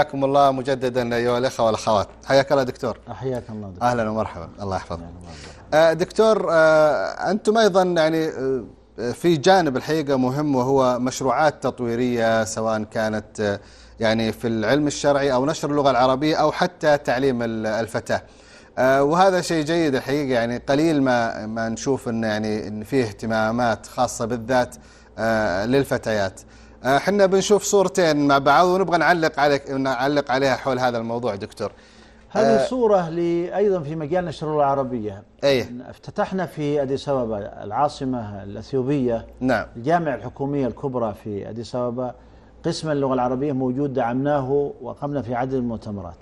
حياكم الله مجددا أيها الأخوة والأخوات. حياك الله دكتور. أحياك الله دكتور. أهلا ومرحبا. الله يحفظك. وسهلا. آه، دكتور آه، أنتم أيضا يعني آه، في جانب الحقيقة مهم وهو مشروعات تطويرية سواء كانت يعني في العلم الشرعي أو نشر اللغة العربية أو حتى تعليم ال- الفتاة. وهذا شيء جيد الحقيقة. يعني قليل ما ما نشوف إن يعني إن فيه اهتمامات خاصة بالذات للفتيات. إحنا بنشوف صورتين مع بعض ونبغى نعلق عليك نعلق عليها حول هذا الموضوع دكتور. هذه صورة لي أيضا في مجال نشر العربية. إيه افتتحنا في أديس أبابا العاصمة الأثيوبية نعم. الجامعة الحكومية الكبرى في أديس أبابا قسم اللغة العربية موجود دعمناه وقمنا في عدد المؤتمرات.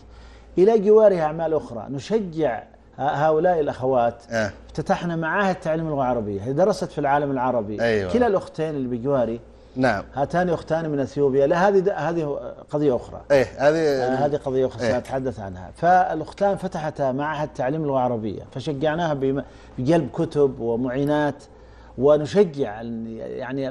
إلى جواره أعمال أخرى. نشجع هؤلاء الأخوات. آه. افتتحنا معاهد تعليم اللغة العربية. هي درست في العالم العربي. أيوة. كلا الأختين اللي بجواري نعم. هاتان أختان من أثيوبيا. لا هذه هذه قضية أخرى. إيه هذه هذه قضية أخرى إيه. سأتحدث عنها. فالأختان فتحتا معهد تعليم اللغة العربية. فشجعناها بجلب كتب ومعينات ونشجع يعني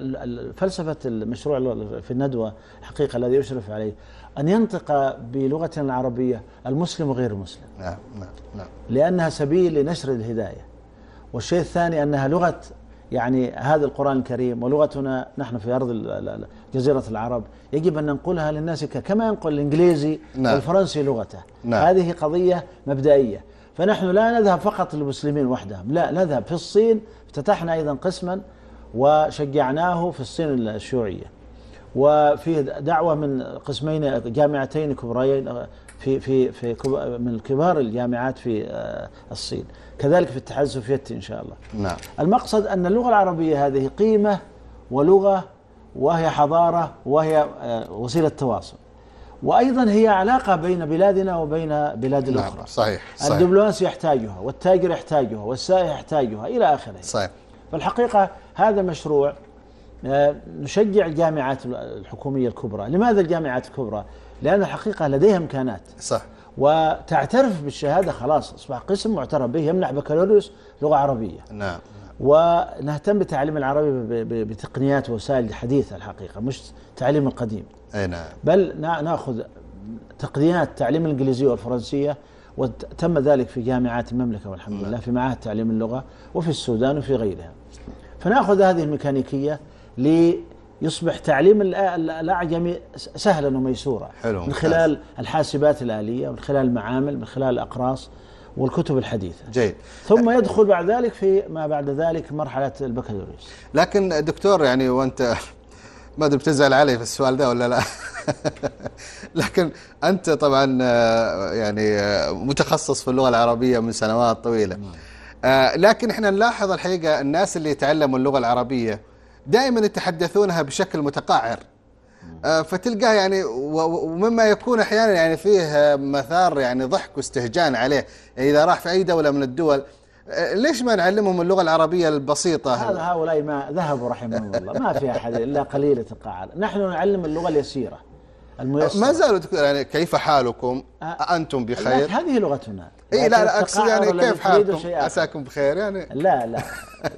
فلسفة المشروع ال- في الندوة حقيقة الذي يشرف عليه أن ينطق بلغتنا العربية المسلم وغير المسلم. نعم نعم نعم. لأنها سبيل لنشر الهداية. والشيء الثاني أنها لغة يعني هذا القرآن الكريم ولغتنا نحن في أرض جزيرة العرب يجب أن ننقلها للناس كما ينقل الإنجليزي نعم. والفرنسي لغته نعم. هذه قضية مبدئية فنحن لا نذهب فقط للمسلمين وحدهم لا نذهب في الصين افتتحنا أيضا قسما وشجعناه في الصين الشيوعية وفي دعوة من قسمين جامعتين كبريين في في في من كبار الجامعات في آه، الصين. كذلك في الاتحاد السوفيتي إن شاء الله. نعم. المقصد أن اللغة العربية هذه قيمة ولغة وهي حضارة وهي آه، وسيلة تواصل. وأيضا هي علاقة بين بلادنا وبين بلاد نعم صحيح صحيح. الدبلوماسي يحتاجها والتاجر يحتاجها والسائح يحتاجها إلى آخره. صحيح. فالحقيقة هذا مشروع آه، نشجع الجامعات الحكومية الكبرى. لماذا الجامعات الكبرى؟ لأن الحقيقة لديها إمكانات. صح. وتعترف بالشهادة خلاص أصبح قسم معترف به يمنح بكالوريوس لغة عربية. نعم. ونهتم بتعليم العربي بتقنيات ووسائل حديثة الحقيقة مش تعليم القديم. أي نعم. بل نا- نأخذ تقنيات تعليم الإنجليزية والفرنسية وتم ذلك في جامعات المملكة والحمد لله في معاهد تعليم اللغة وفي السودان وفي غيرها. فنأخذ هذه الميكانيكية ليصبح تعليم الأ- الأعجمي س- سهلا وميسورا. حلو، من ممتاز. خلال الحاسبات الآلية من خلال المعامل من خلال الأقراص والكتب الحديثة. جيد. ثم يدخل بعد ذلك في ما بعد ذلك مرحلة البكالوريوس. لكن دكتور يعني وأنت ما أدري بتزعل علي في السؤال ده ولا لا؟ لكن أنت طبعا يعني متخصص في اللغة العربية من سنوات طويلة. آه، لكن إحنا نلاحظ الحقيقة الناس اللي يتعلموا اللغة العربية دائما يتحدثونها بشكل متقعر آه، فتلقاه يعني ومما يكون أحيانا يعني فيه مثار يعني ضحك واستهجان عليه. يعني إذا راح في أي دولة من الدول آه، ليش ما نعلمهم اللغة العربية البسيطة؟ هذا هؤلاء ما ذهبوا رحمهم الله. ما في أحد إلا قليله القاعدة. نحن نعلم اللغة اليسيرة. الميسره ما زالوا دكتور يعني كيف حالكم؟ آه. أنتم لكن بخير؟ هذه لغتنا. إي لا لا أقصد التقعر يعني كيف حالكم. عساكم بخير يعني؟ لا لا.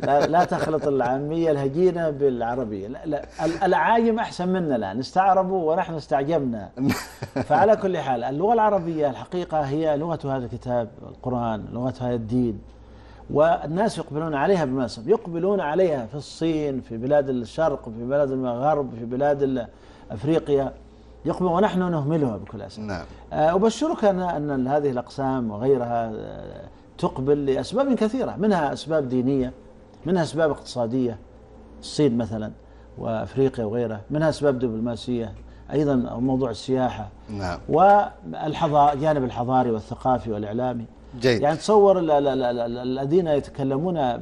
لا, لا تخلط العامية الهجينة بالعربية. لا, لا. ال- العاجم أحسن منا الآن. استعربوا ونحن استعجبنا. فعلى كل حال اللغة العربية الحقيقة هي لغة هذا الكتاب القرآن لغة هذا الدين. والناس يقبلون عليها بالمناسبة يقبلون عليها في الصين في بلاد الشرق في بلاد الغرب في بلاد أفريقيا. يقبل ونحن نهملها بكل أسف. نعم. آه، أبشرك أن أن هذه الأقسام وغيرها آه، تقبل لأسباب كثيرة منها أسباب دينية منها أسباب اقتصادية الصين مثلا وأفريقيا وغيرها منها أسباب دبلوماسية أيضا موضوع السياحة. نعم. والحضار جانب الحضاري والثقافي والإعلامي. جيد. يعني تصور ال- ال- ال- ال- الذين يتكلمون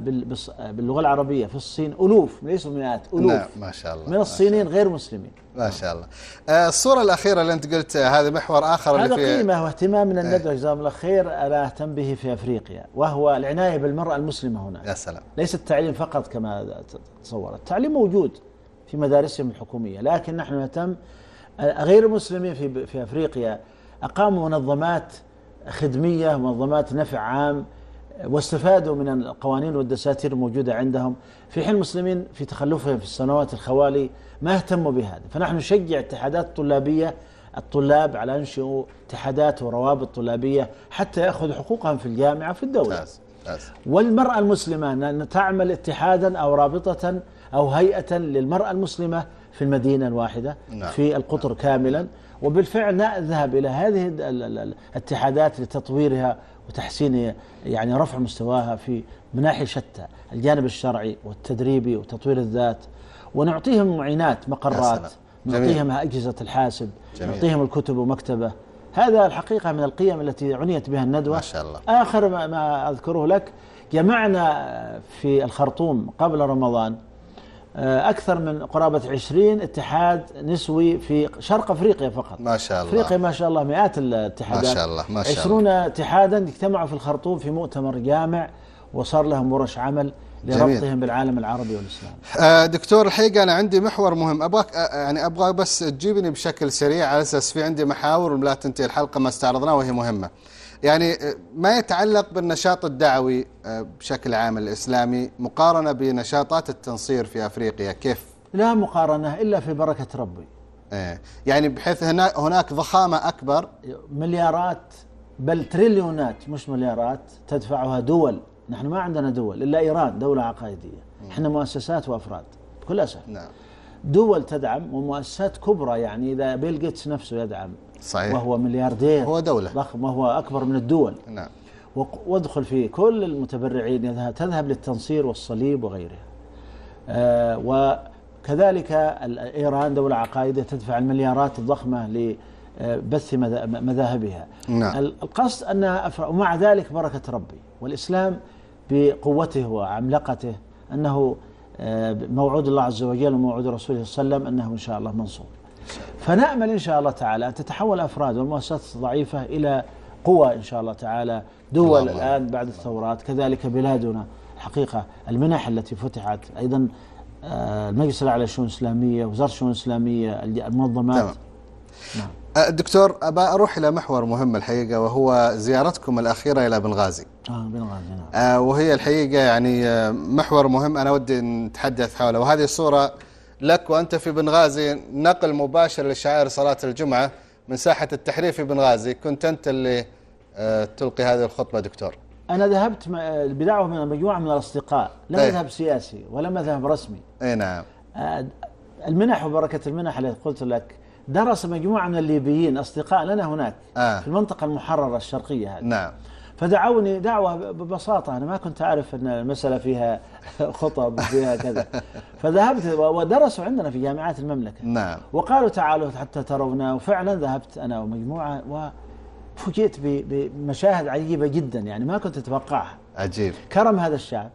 باللغة العربية في الصين ألوف ليسوا مئات ألوف. نعم ما شاء الله من الصينيين غير مسلمين. ما شاء الله. آه، الصورة الأخيرة اللي أنت قلت آه، هذا محور آخر هذا اللي قيمة واهتمام من إيه. الندوة جزاهم الله خير أنا أهتم به في أفريقيا وهو العناية بالمرأة المسلمة هنا يا سلام. ليس التعليم فقط كما تصور التعليم موجود في مدارسهم الحكومية لكن نحن نهتم غير المسلمين في في أفريقيا أقاموا منظمات خدمية منظمات نفع عام واستفادوا من القوانين والدساتير الموجودة عندهم. في حين المسلمين في تخلفهم في السنوات الخوالي ما اهتموا بهذا. فنحن نشجع اتحادات طلابية الطلاب على أن ينشئوا اتحادات وروابط طلابية حتى يأخذوا حقوقهم في الجامعة في الدولة. والمرأة المسلمة أن تعمل اتحادا أو رابطة أو هيئة للمرأة المسلمة في المدينة الواحدة نعم. في القطر كاملا. وبالفعل نذهب إلى هذه ال- ال- ال- الاتحادات لتطويرها وتحسين يعني رفع مستواها في مناحي شتى الجانب الشرعي والتدريبي وتطوير الذات. ونعطيهم معينات مقرات. نعطيهم أجهزة الحاسب جميل. نعطيهم الكتب ومكتبة. هذا الحقيقة من القيم التي عنيت بها الندوة. ما شاء الله. آخر ما, أذكره لك جمعنا في الخرطوم قبل رمضان أكثر من قرابة عشرين اتحاد نسوي في شرق أفريقيا فقط. ما شاء الله. أفريقيا ما شاء الله مئات الاتحادات. ما شاء الله ما شاء الله. عشرون اتحادا اجتمعوا في الخرطوم في مؤتمر جامع وصار لهم ورش عمل جميل. لربطهم بالعالم العربي والإسلامي. آه، دكتور الحقيقة أنا عندي محور مهم. أبغاك آه، يعني أبغى بس تجيبني بشكل سريع على أساس في عندي محاور ولا تنتهي الحلقة ما استعرضناها وهي مهمة. يعني آه، ما يتعلق بالنشاط الدعوي آه، بشكل عام الإسلامي مقارنة بنشاطات التنصير في أفريقيا كيف؟ لا مقارنة إلا في بركة ربي. آه، يعني بحيث هنا هناك ضخامة أكبر. مليارات بل تريليونات مش مليارات تدفعها دول. نحن ما عندنا دول إلا إيران دولة عقائدية. إحنا مؤسسات وأفراد بكل أسف. نعم. دول تدعم ومؤسسات كبرى يعني إذا بيل جيتس نفسه يدعم صحيح. وهو ملياردير هو دولة. ضخم وهو أكبر من الدول. نعم. وادخل في كل المتبرعين يذهب تذهب للتنصير والصليب وغيرها. آه وكذلك إيران دولة عقائدية تدفع المليارات الضخمة لبث مذا- مذاهبها. نعم. ال- القصد أنها. ومع ذلك بركة ربي والإسلام بقوته وعملقته أنه موعود الله عز وجل وموعود رسوله صلى الله عليه وسلم أنه إن شاء الله منصور فنأمل إن شاء الله تعالى أن تتحول الأفراد والمؤسسات الضعيفة إلى قوة إن شاء الله تعالى دول اللهم الآن بعد الثورات كذلك بلادنا. الحقيقة المنح التي فتحت أيضا آه، المجلس الأعلى للشؤون الإسلامية وزارة الشؤون الإسلامية المنظمات. نعم. آه، دكتور أبى أروح إلى محور مهم الحقيقة وهو زيارتكم الأخيرة إلى بنغازي. آه بن غازي نعم. آه، وهي الحقيقة يعني آه، محور مهم. أنا ودي نتحدث حوله. وهذه الصورة لك وأنت في بنغازي نقل مباشر لشعائر صلاة الجمعة من ساحة التحرير في بنغازي. كنت أنت اللي آه، تلقي هذه الخطبة دكتور. أنا ذهبت بدعوة من مجموعة من الأصدقاء. لم إيه. أذهب سياسي ولم أذهب رسمي. أي نعم. آه، المنح وبركة المنح التي قلت لك درس مجموعة من الليبيين أصدقاء لنا هناك آه. في المنطقة المحررة الشرقية هذه. نعم. فدعوني دعوة ببساطة أنا ما كنت أعرف أن المسألة فيها خطب فيها كذا. فذهبت ودرسوا عندنا في جامعات المملكة. نعم. وقالوا تعالوا حتى ترونا وفعلا ذهبت أنا ومجموعة وفوجئت ب- بمشاهد عجيبة جدا يعني ما كنت أتوقعها. عجيب. كرم هذا الشعب.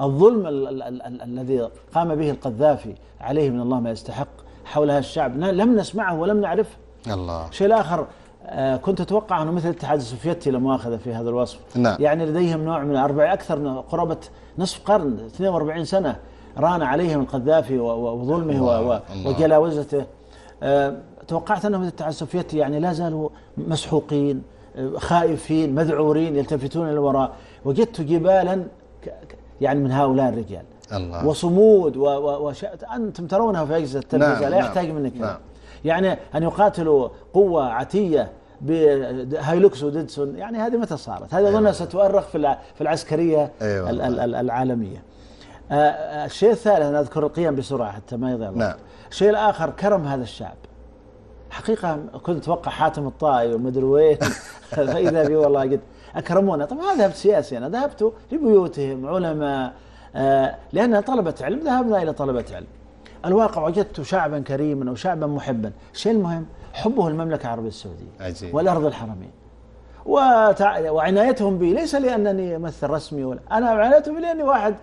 الظلم ال- ال- ال- ال- الذي قام به القذافي عليه من الله ما يستحق. حول هذا الشعب. لم نسمعه ولم نعرفه. الله. الشيء الآخر آه، كنت أتوقع أنه مثل الاتحاد السوفيتي لا مؤاخذة في هذا الوصف. نعم. يعني لديهم نوع من أربع أكثر قرابة نصف قرن 42 سنة ران عليهم القذافي وظلمه الله،. وجلاوزته. آه، توقعت أنهم مثل الاتحاد السوفيتي يعني لا زالوا مسحوقين آه، خائفين مذعورين يلتفتون إلى الوراء. وجدت جبالا يعني من هؤلاء الرجال. الله وصمود و و وش... أنتم ترونها في أجهزة التلفزيون نعم، لا نعم، يحتاج منك نعم. يعني أن يقاتلوا قوة عتيه ب Hilux و Datsun يعني هذه متى صارت؟ هذه اظنها أيوة. ستؤرخ في في العسكرية أيوة ال- والله. ال- ال- العالمية. آه، آه، الشيء الثالث أنا أذكر القيم بسرعة حتى ما يضيع الوقت. نعم. الشيء الآخر كرم هذا الشعب. حقيقة كنت أتوقع حاتم الطائي ومدري وين فإذا بي والله قد أكرمونا طبعا ما ذهبت سياسي أنا ذهبت لبيوتهم علماء آه، لانها طلبة علم ذهبنا إلى طلبة علم. الواقع وجدت شعبا كريما وشعبا محبا، الشيء المهم حبه المملكة العربية السعودية عجيب والأرض الحرمين. وتع... وعنايتهم بي ليس لأنني ممثل رسمي ولا أنا عنايتهم بي لأني واحد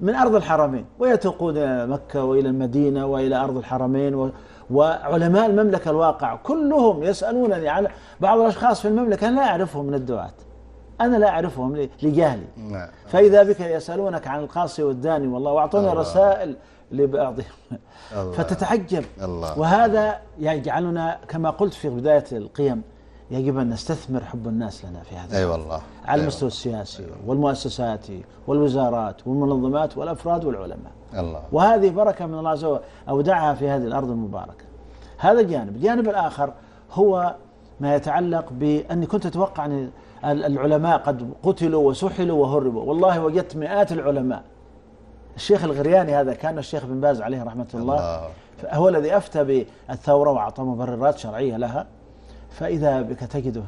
من أرض الحرمين ويتوقون إلى مكة وإلى المدينة وإلى أرض الحرمين و... وعلماء المملكة الواقع كلهم يسألونني عن بعض الأشخاص في المملكة أنا لا أعرفهم من الدعاة أنا لا أعرفهم ل- لجهلي. نعم فإذا بك يسألونك عن القاصي والداني والله وأعطوني الله. رسائل لبعضهم. فتتعجب الله. وهذا يجعلنا كما قلت في بداية القيم يجب أن نستثمر حب الناس لنا في هذا أي والله. على أي المستوى السياسي والمؤسسات والوزارات والمنظمات والأفراد والعلماء. الله. وهذه بركة من الله عز وجل أودعها في هذه الأرض المباركة. هذا جانب. الجانب الآخر هو ما يتعلق بأني كنت أتوقع أن ال- العلماء قد قتلوا وسحلوا وهربوا. والله وجدت مئات العلماء. الشيخ الغرياني هذا كان الشيخ بن باز عليه رحمة الله, الله. هو الذي أفتى بالثورة وأعطى مبررات شرعية لها. فإذا بك تجده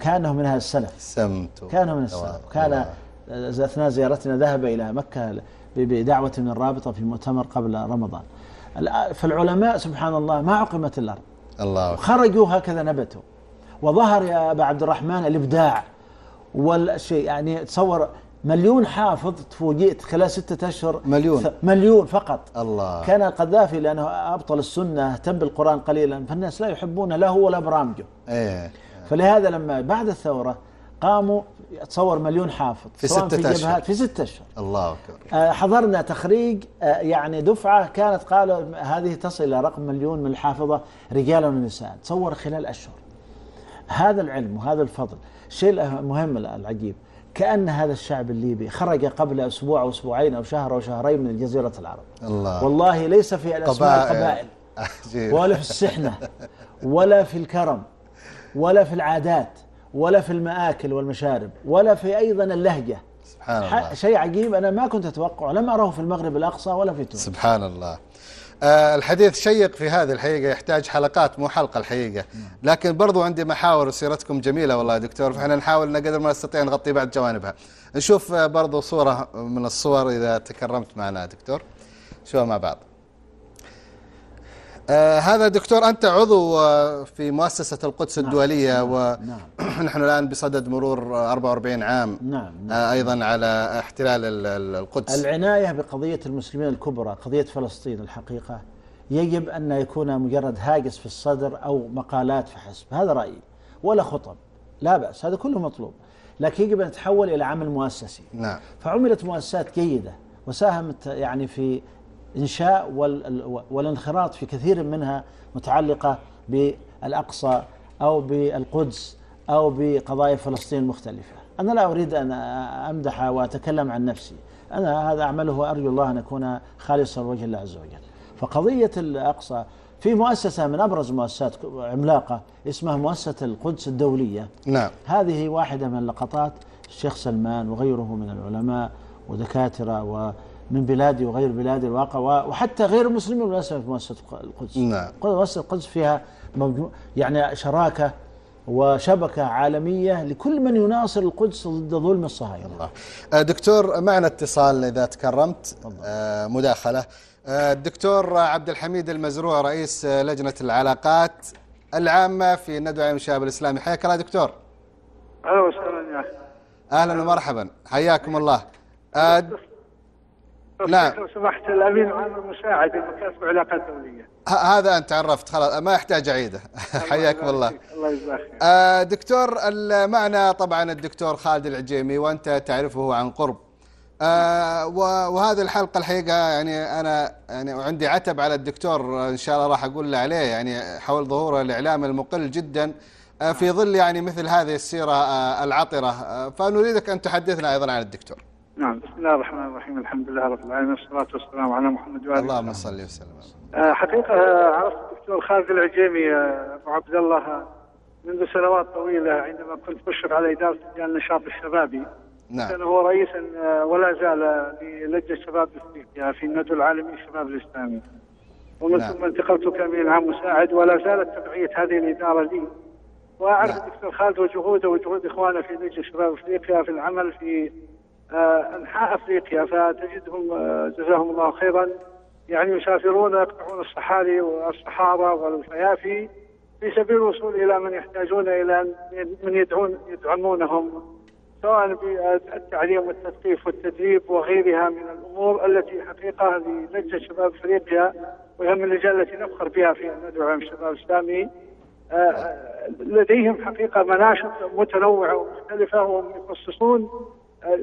كأنه من هذا السلف. سمت. كان من السلف. كان اثناء زيارتنا ذهب إلى مكة ب- بدعوة من الرابطة في مؤتمر قبل رمضان. فالعلماء سبحان الله ما عقمت الأرض. الله. خرجوا هكذا نبتوا. وظهر يا أبا عبد الرحمن الإبداع والشيء يعني تصور مليون حافظ فوجئت خلال ستة أشهر. مليون. مليون فقط. الله. كان القذافي لأنه أبطل السنة اهتم بالقرآن قليلا فالناس لا يحبونه لا هو ولا برامجه. إيه. فلهذا لما بعد الثورة قاموا تصور مليون حافظ في ستة في أشهر. في ستة أشهر. الله أكبر. آه، حضرنا تخريج آه، يعني دفعة كانت قالوا هذه تصل إلى رقم مليون من الحافظة رجالا ونساء. تصور خلال أشهر. هذا العلم وهذا الفضل. الشيء المهم العجيب كأن هذا الشعب الليبي خرج قبل أسبوع أو أسبوعين أو شهر أو شهرين من جزيرة العرب. الله. والله ليس في الأسماء القبائل. عجيب. ولا في السحنة ولا في الكرم ولا في العادات ولا في المآكل والمشارب ولا في أيضا اللهجة. سبحان الله. شيء عجيب أنا ما كنت أتوقع لم أره في المغرب الأقصى ولا في تونس. سبحان الله. الحديث شيق في هذه الحقيقة يحتاج حلقات مو حلقة الحقيقة. لكن برضو عندي محاور وسيرتكم جميلة والله يا دكتور فإحنا نحاول قدر ما نستطيع نغطي بعض جوانبها. نشوف آه، برضو صورة من الصور إذا تكرمت معنا دكتور. شوفها مع بعض. آه هذا دكتور أنت عضو آه، في مؤسسة القدس الدولية ونحن الآن بصدد مرور آه، 44 عام نعم, نعم. آه أيضا على احتلال ال- ال- القدس. العناية بقضية المسلمين الكبرى قضية فلسطين الحقيقة يجب أن يكون مجرد هاجس في الصدر أو مقالات فحسب هذا رأيي ولا خطب. لا بأس هذا كله مطلوب. لكن يجب أن يتحول إلى عمل مؤسسي. نعم. فعملت مؤسسات جيدة وساهمت يعني في إنشاء وال- والانخراط في كثير منها متعلقة بالأقصى أو بالقدس أو بقضايا فلسطين المختلفة أنا لا أريد أن أمدح وأتكلم عن نفسي. أنا هذا أعمله وأرجو الله أن أكون خالصا لوجه الله عز وجل. فقضية الأقصى في مؤسسة من أبرز مؤسسات عملاقة اسمها مؤسسة القدس الدولية. نعم. هذه واحدة من لقطات الشيخ سلمان وغيره من العلماء ودكاترة ومن بلادي وغير بلادي الواقع وحتى غير المسلمين للأسف في مؤسسة القدس. نعم. مؤسسة القدس فيها يعني شراكة وشبكة عالمية لكل من يناصر القدس ضد ظلم الصهاينة. الله. آه، دكتور معنا اتصال إذا تكرمت. آه، مداخلة. آه، الدكتور عبد الحميد المزروع رئيس آه، لجنة العلاقات العامة في ندوة عام الشباب الإسلامي. حياك الله دكتور. أهلا وسهلا يا أخي. أهلا ومرحبا. حياكم الله. آه، نعم. لو سمحت الأمين العام المساعد المكاتب العلاقات الدوليه هذا أنت عرفت خلاص ما يحتاج أعيده. حياكم الله. الله يجزاك آه، دكتور معنا طبعا الدكتور خالد العجيمي وأنت تعرفه عن قرب. آه، وهذه الحلقة الحقيقة يعني أنا يعني وعندي عتب على الدكتور إن شاء الله راح أقول له عليه يعني حول ظهور الإعلام المقل جدا آه، في ظل يعني مثل هذه السيرة آه، العطرة. آه، فنريدك أن تحدثنا أيضا عن الدكتور. نعم بسم الله الرحمن الرحيم الحمد لله رب العالمين والصلاة والسلام على محمد وعلى اللهم صل وسلم. آه، حقيقة آه، عرفت الدكتور خالد العجيمي آه، أبو عبد الله منذ سنوات طويلة عندما كنت مشرف على إدارة لجان النشاط الشبابي. نعم. كان هو رئيسا ولا زال للجنة شباب افريقيا في الندوة العالمي للشباب الإسلامي. ومن نعم. ثم انتقلت كأمين عام مساعد ولا زالت تبعية هذه الإدارة لي. وأعرف نعم. الدكتور خالد وجهوده وجهود إخوانه في لجنة شباب إفريقيا في العمل في آه، أنحاء افريقيا فتجدهم آه، جزاهم الله خيرا. يعني يسافرون يقطعون الصحاري والصحارى والفيافي في سبيل الوصول إلى من يحتاجون إلى من يدعون يدعمونهم سواء بالتعليم والتثقيف والتدريب وغيرها من الأمور التي حقيقة للجنه شباب أفريقيا وهي من اللجان التي نفخر بها في الندوه عام الشباب الاسلامي آه، لديهم حقيقة مناشط متنوعة ومختلفة وهم يخصصون آه،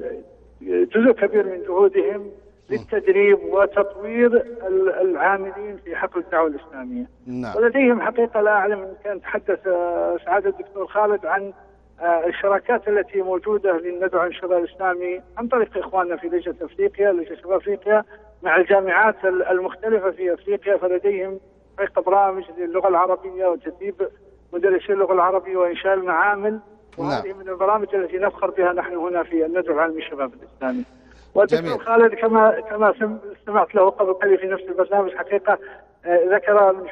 جزء كبير من جهودهم للتدريب وتطوير ال- العاملين في حقل الدعوة الإسلامية. نعم. ولديهم حقيقة لا أعلم إن كان تحدث آه، سعادة الدكتور خالد عن آه، الشراكات التي موجودة للندوة عن الشباب الإسلامي عن طريق إخواننا في لجنة أفريقيا، لجنة شباب أفريقيا مع الجامعات ال- المختلفة في أفريقيا. فلديهم حقيقه برامج للغة العربية وتدريب مدرسي اللغة العربية وإنشاء المعامل. وهذه من البرامج التي نفخر بها نحن هنا في الندوه العالمي للشباب الإسلامي. والدكتور. خالد كما كما سم- استمعت له قبل قليل في نفس البرنامج حقيقة آه، ذكر من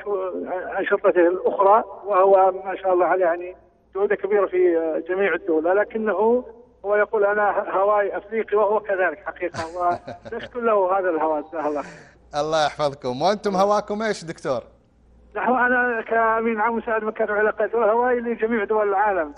انشطته الأخرى وهو ما شاء الله عليه يعني جهودة كبيرة في آه، جميع الدول لكنه هو يقول أنا هواي أفريقي وهو كذلك حقيقة ونشكر له هذا الهواء جزاه الله. الله يحفظكم وأنتم هواكم إيش دكتور نحن أنا كأمين عام مساعد مكاتب العلاقات هواي لجميع دول العالم.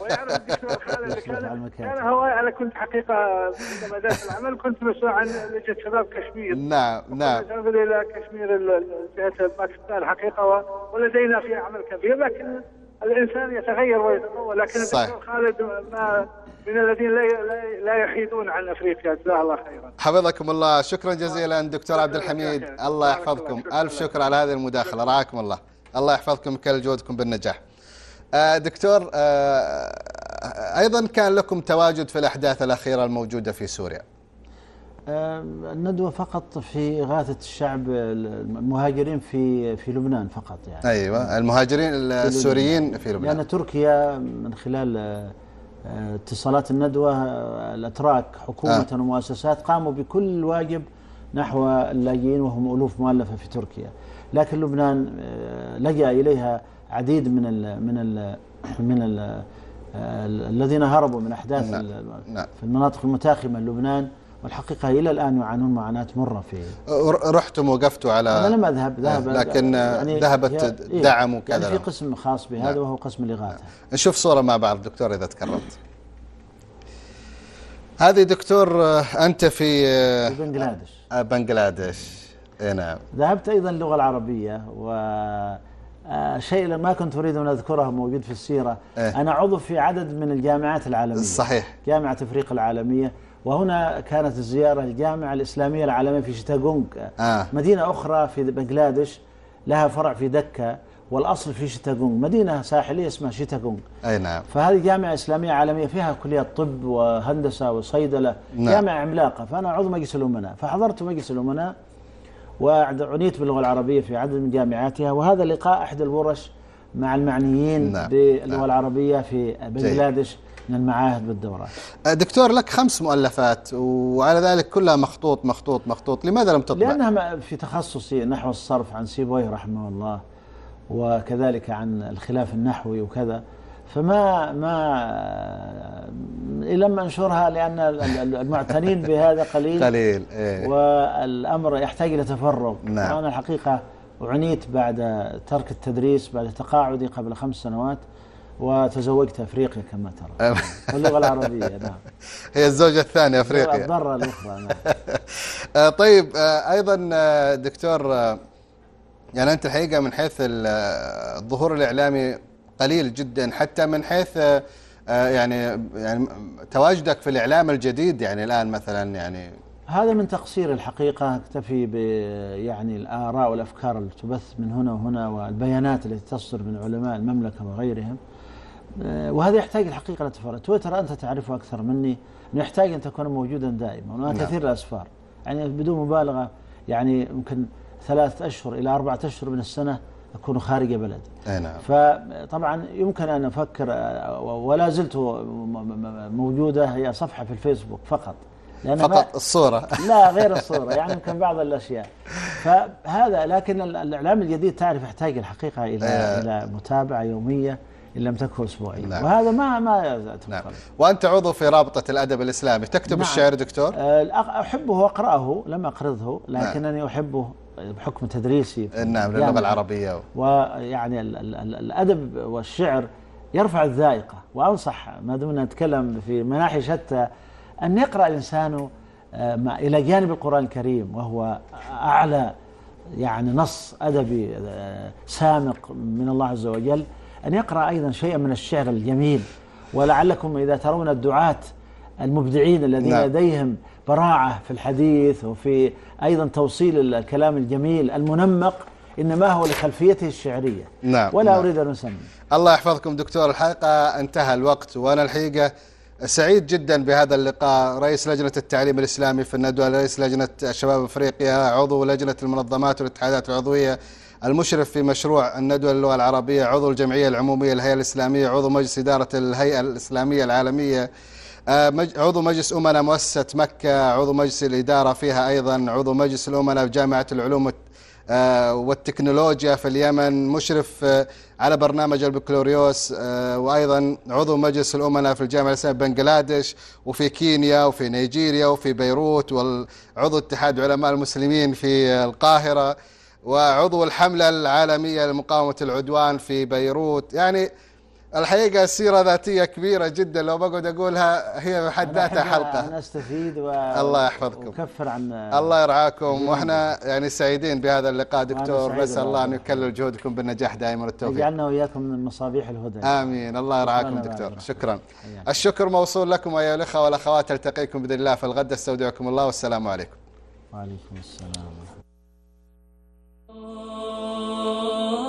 ويعرف الدكتور خالد كان. كان هواي أنا كنت حقيقة عندما بدات العمل. كنت مسؤول عن لجنة شباب كشمير. نعم نعم. نسافر إلى كشمير جهة باكستان حقيقة ولدينا فيها عمل كبير لكن الإنسان يتغير ويتطور. لكن. الدكتور خالد ما من الذين لا لا- لا يحيدون عن أفريقيا. جزاه الله خيرا. حفظكم الله. شكرا جزيلا دكتور عبد الحميد. الله. يحفظكم. لك. شكر على هذه المداخلة. رعاكم الله. الله يحفظكم كل جهودكم بالنجاح. آه، دكتور آه، أيضا كان لكم تواجد في الأحداث الأخيرة الموجودة في سوريا. آه، الندوة فقط في إغاثة الشعب المهاجرين في في لبنان فقط يعني. أيوة المهاجرين السوريين في لبنان. لأن تركيا من خلال آه، آه، اتصالات الندوة الأتراك حكومة آه. ومؤسسات قاموا بكل واجب نحو اللاجئين وهم ألوف مؤلفة في تركيا لكن لبنان آه، لجأ إليها عديد من ال من ال من ال آه، الذين هربوا من أحداث نعم. نعم. في المناطق المتاخمة لبنان والحقيقة إلى الآن يعانون معاناة مرة في ر- رحتم وقفتوا على أنا لم أذهب ذهب لكن ذهبت هي- إيه، دعم وكذا. يعني في. قسم خاص بهذا نعم. وهو قسم الإغاثة. نشوف صورة مع بعض دكتور إذا تكرمت. هذه دكتور أنت في بنغلاديش. بنغلاديش. إيه نعم. ذهبت أيضا اللغة العربية و شيء ما كنت أريد أن أذكره موجود في السيرة. إيه. أنا عضو في عدد من الجامعات العالمية. صحيح. جامعة أفريقيا العالمية. وهنا كانت الزيارة الجامعة الإسلامية العالمية في شتاغونغ. آه. مدينة أخرى في بنغلاديش لها فرع في دكة والأصل في شتاغونغ. مدينة ساحلية اسمها شتاغونغ. أي نعم. فهذه جامعة إسلامية عالمية فيها كليات طب وهندسة وصيدلة. نعم. جامعة عملاقة. فأنا عضو مجلس الأمناء. فحضرت مجلس الأمناء وعنيت باللغة العربية في عدد من جامعاتها. وهذا لقاء أحد الورش مع المعنيين نعم. باللغة نعم. العربية في بنغلاديش. من المعاهد بالدورات دكتور لك خمس مؤلفات وعلى ذلك كلها مخطوط مخطوط مخطوط لماذا لم تطبع؟ لأنها في تخصصي نحو الصرف عن سيبويه رحمه الله وكذلك عن الخلاف النحوي وكذا فما ما لم أنشرها لأن ال- ال- المعتنين بهذا قليل قليل إيه. والأمر يحتاج إلى تفرغ نعم. وأنا الحقيقة عنيت بعد ترك التدريس بعد تقاعدي قبل خمس سنوات وتزوجت أفريقيا كما ترى. اللغة العربية نعم. هي الزوجة الثانية افريقيا الضره الأخرى نعم. آه، طيب آه، أيضا آه، دكتور يعني أنت الحقيقة من حيث ال- الظهور الإعلامي قليل جدا حتى من حيث يعني يعني تواجدك في الإعلام الجديد يعني الآن مثلا يعني. هذا من تقصير الحقيقة أكتفي ب يعني الآراء والأفكار التي تبث من هنا وهنا والبيانات التي تصدر من علماء المملكة وغيرهم. وهذا يحتاج الحقيقة إلى تفرد تويتر أنت تعرفه أكثر مني أنه يحتاج أن تكون موجودا دائما وأنا نعم. كثير الأسفار. يعني بدون مبالغة يعني يمكن ثلاثة أشهر إلى أربعة أشهر من السنة أكون خارج بلدي. نعم. فطبعا يمكن أن أفكر آه، ولا زلت م- م- موجودة هي صفحة في الفيسبوك فقط. لأن ما- فقط الصورة. لا غير الصورة يعني يمكن بعض الأشياء. فهذا لكن ال- الإعلام الجديد تعرف يحتاج الحقيقة إلى آه. إلى متابعة يومية. إن لم تكن أسبوعية نعم. وهذا ما ما نعم. وأنت عضو في رابطة الأدب الإسلامي تكتب نعم. الشعر دكتور آه، أحبه وأقرأه لم أقرضه لكنني أحبه بحكم تدريسي في نعم للغة الجامعة. العربية ويعني ال- ال- ال- الأدب والشعر يرفع الذائقة وأنصح ما دمنا نتكلم في مناحي شتى أن يقرأ الإنسان آه، إلى جانب القرآن الكريم وهو أعلى يعني نص أدبي آه، سامق من الله عز وجل أن يقرأ أيضا شيئا من الشعر الجميل ولعلكم إذا ترون الدعاة المبدعين الذين نعم. لديهم براعة في الحديث وفي أيضا توصيل الكلام الجميل المنمق إنما هو لخلفيته الشعرية نعم، ولا نعم. أريد أن أسمي الله يحفظكم دكتور الحلقة انتهى الوقت وأنا الحقيقة سعيد جدا بهذا اللقاء رئيس لجنة التعليم الإسلامي في الندوة رئيس لجنة شباب أفريقيا عضو لجنة المنظمات والاتحادات العضوية المشرف في مشروع الندوة للغة العربية عضو الجمعية العمومية للهيئة الإسلامية عضو مجلس إدارة الهيئة الإسلامية العالمية. آه، عضو مجلس أمنا مؤسسة مكة عضو مجلس الإدارة فيها أيضا عضو مجلس الأمنا بجامعة العلوم آه، والتكنولوجيا في اليمن مشرف آه، على برنامج البكالوريوس وأيضا عضو مجلس الأمناء في الجامعة الإسلامية بنغلاديش وفي كينيا وفي نيجيريا وفي بيروت وعضو اتحاد علماء المسلمين في القاهرة. وعضو الحملة العالمية لمقاومة العدوان في بيروت. يعني الحقيقة سيرة ذاتية كبيرة جدا. لو بقعد أقولها هي بحد ذاتها أن أستفيد و... الله يحفظكم. وكفر عن الله يرعاكم. وإحنا يعني سعيدين بهذا اللقاء دكتور نسال الله والله. يكلل جهودكم بالنجاح دائما والتوفيق. يجعلنا وإياكم من مصابيح الهدى. آمين. الله يرعاكم دكتور. شكرا. الشكر موصول لكم أيها الإخوة والأخوات. ألتقيكم بإذن الله في الغد. أستودعكم الله والسلام عليكم. وعليكم السلام. Oh.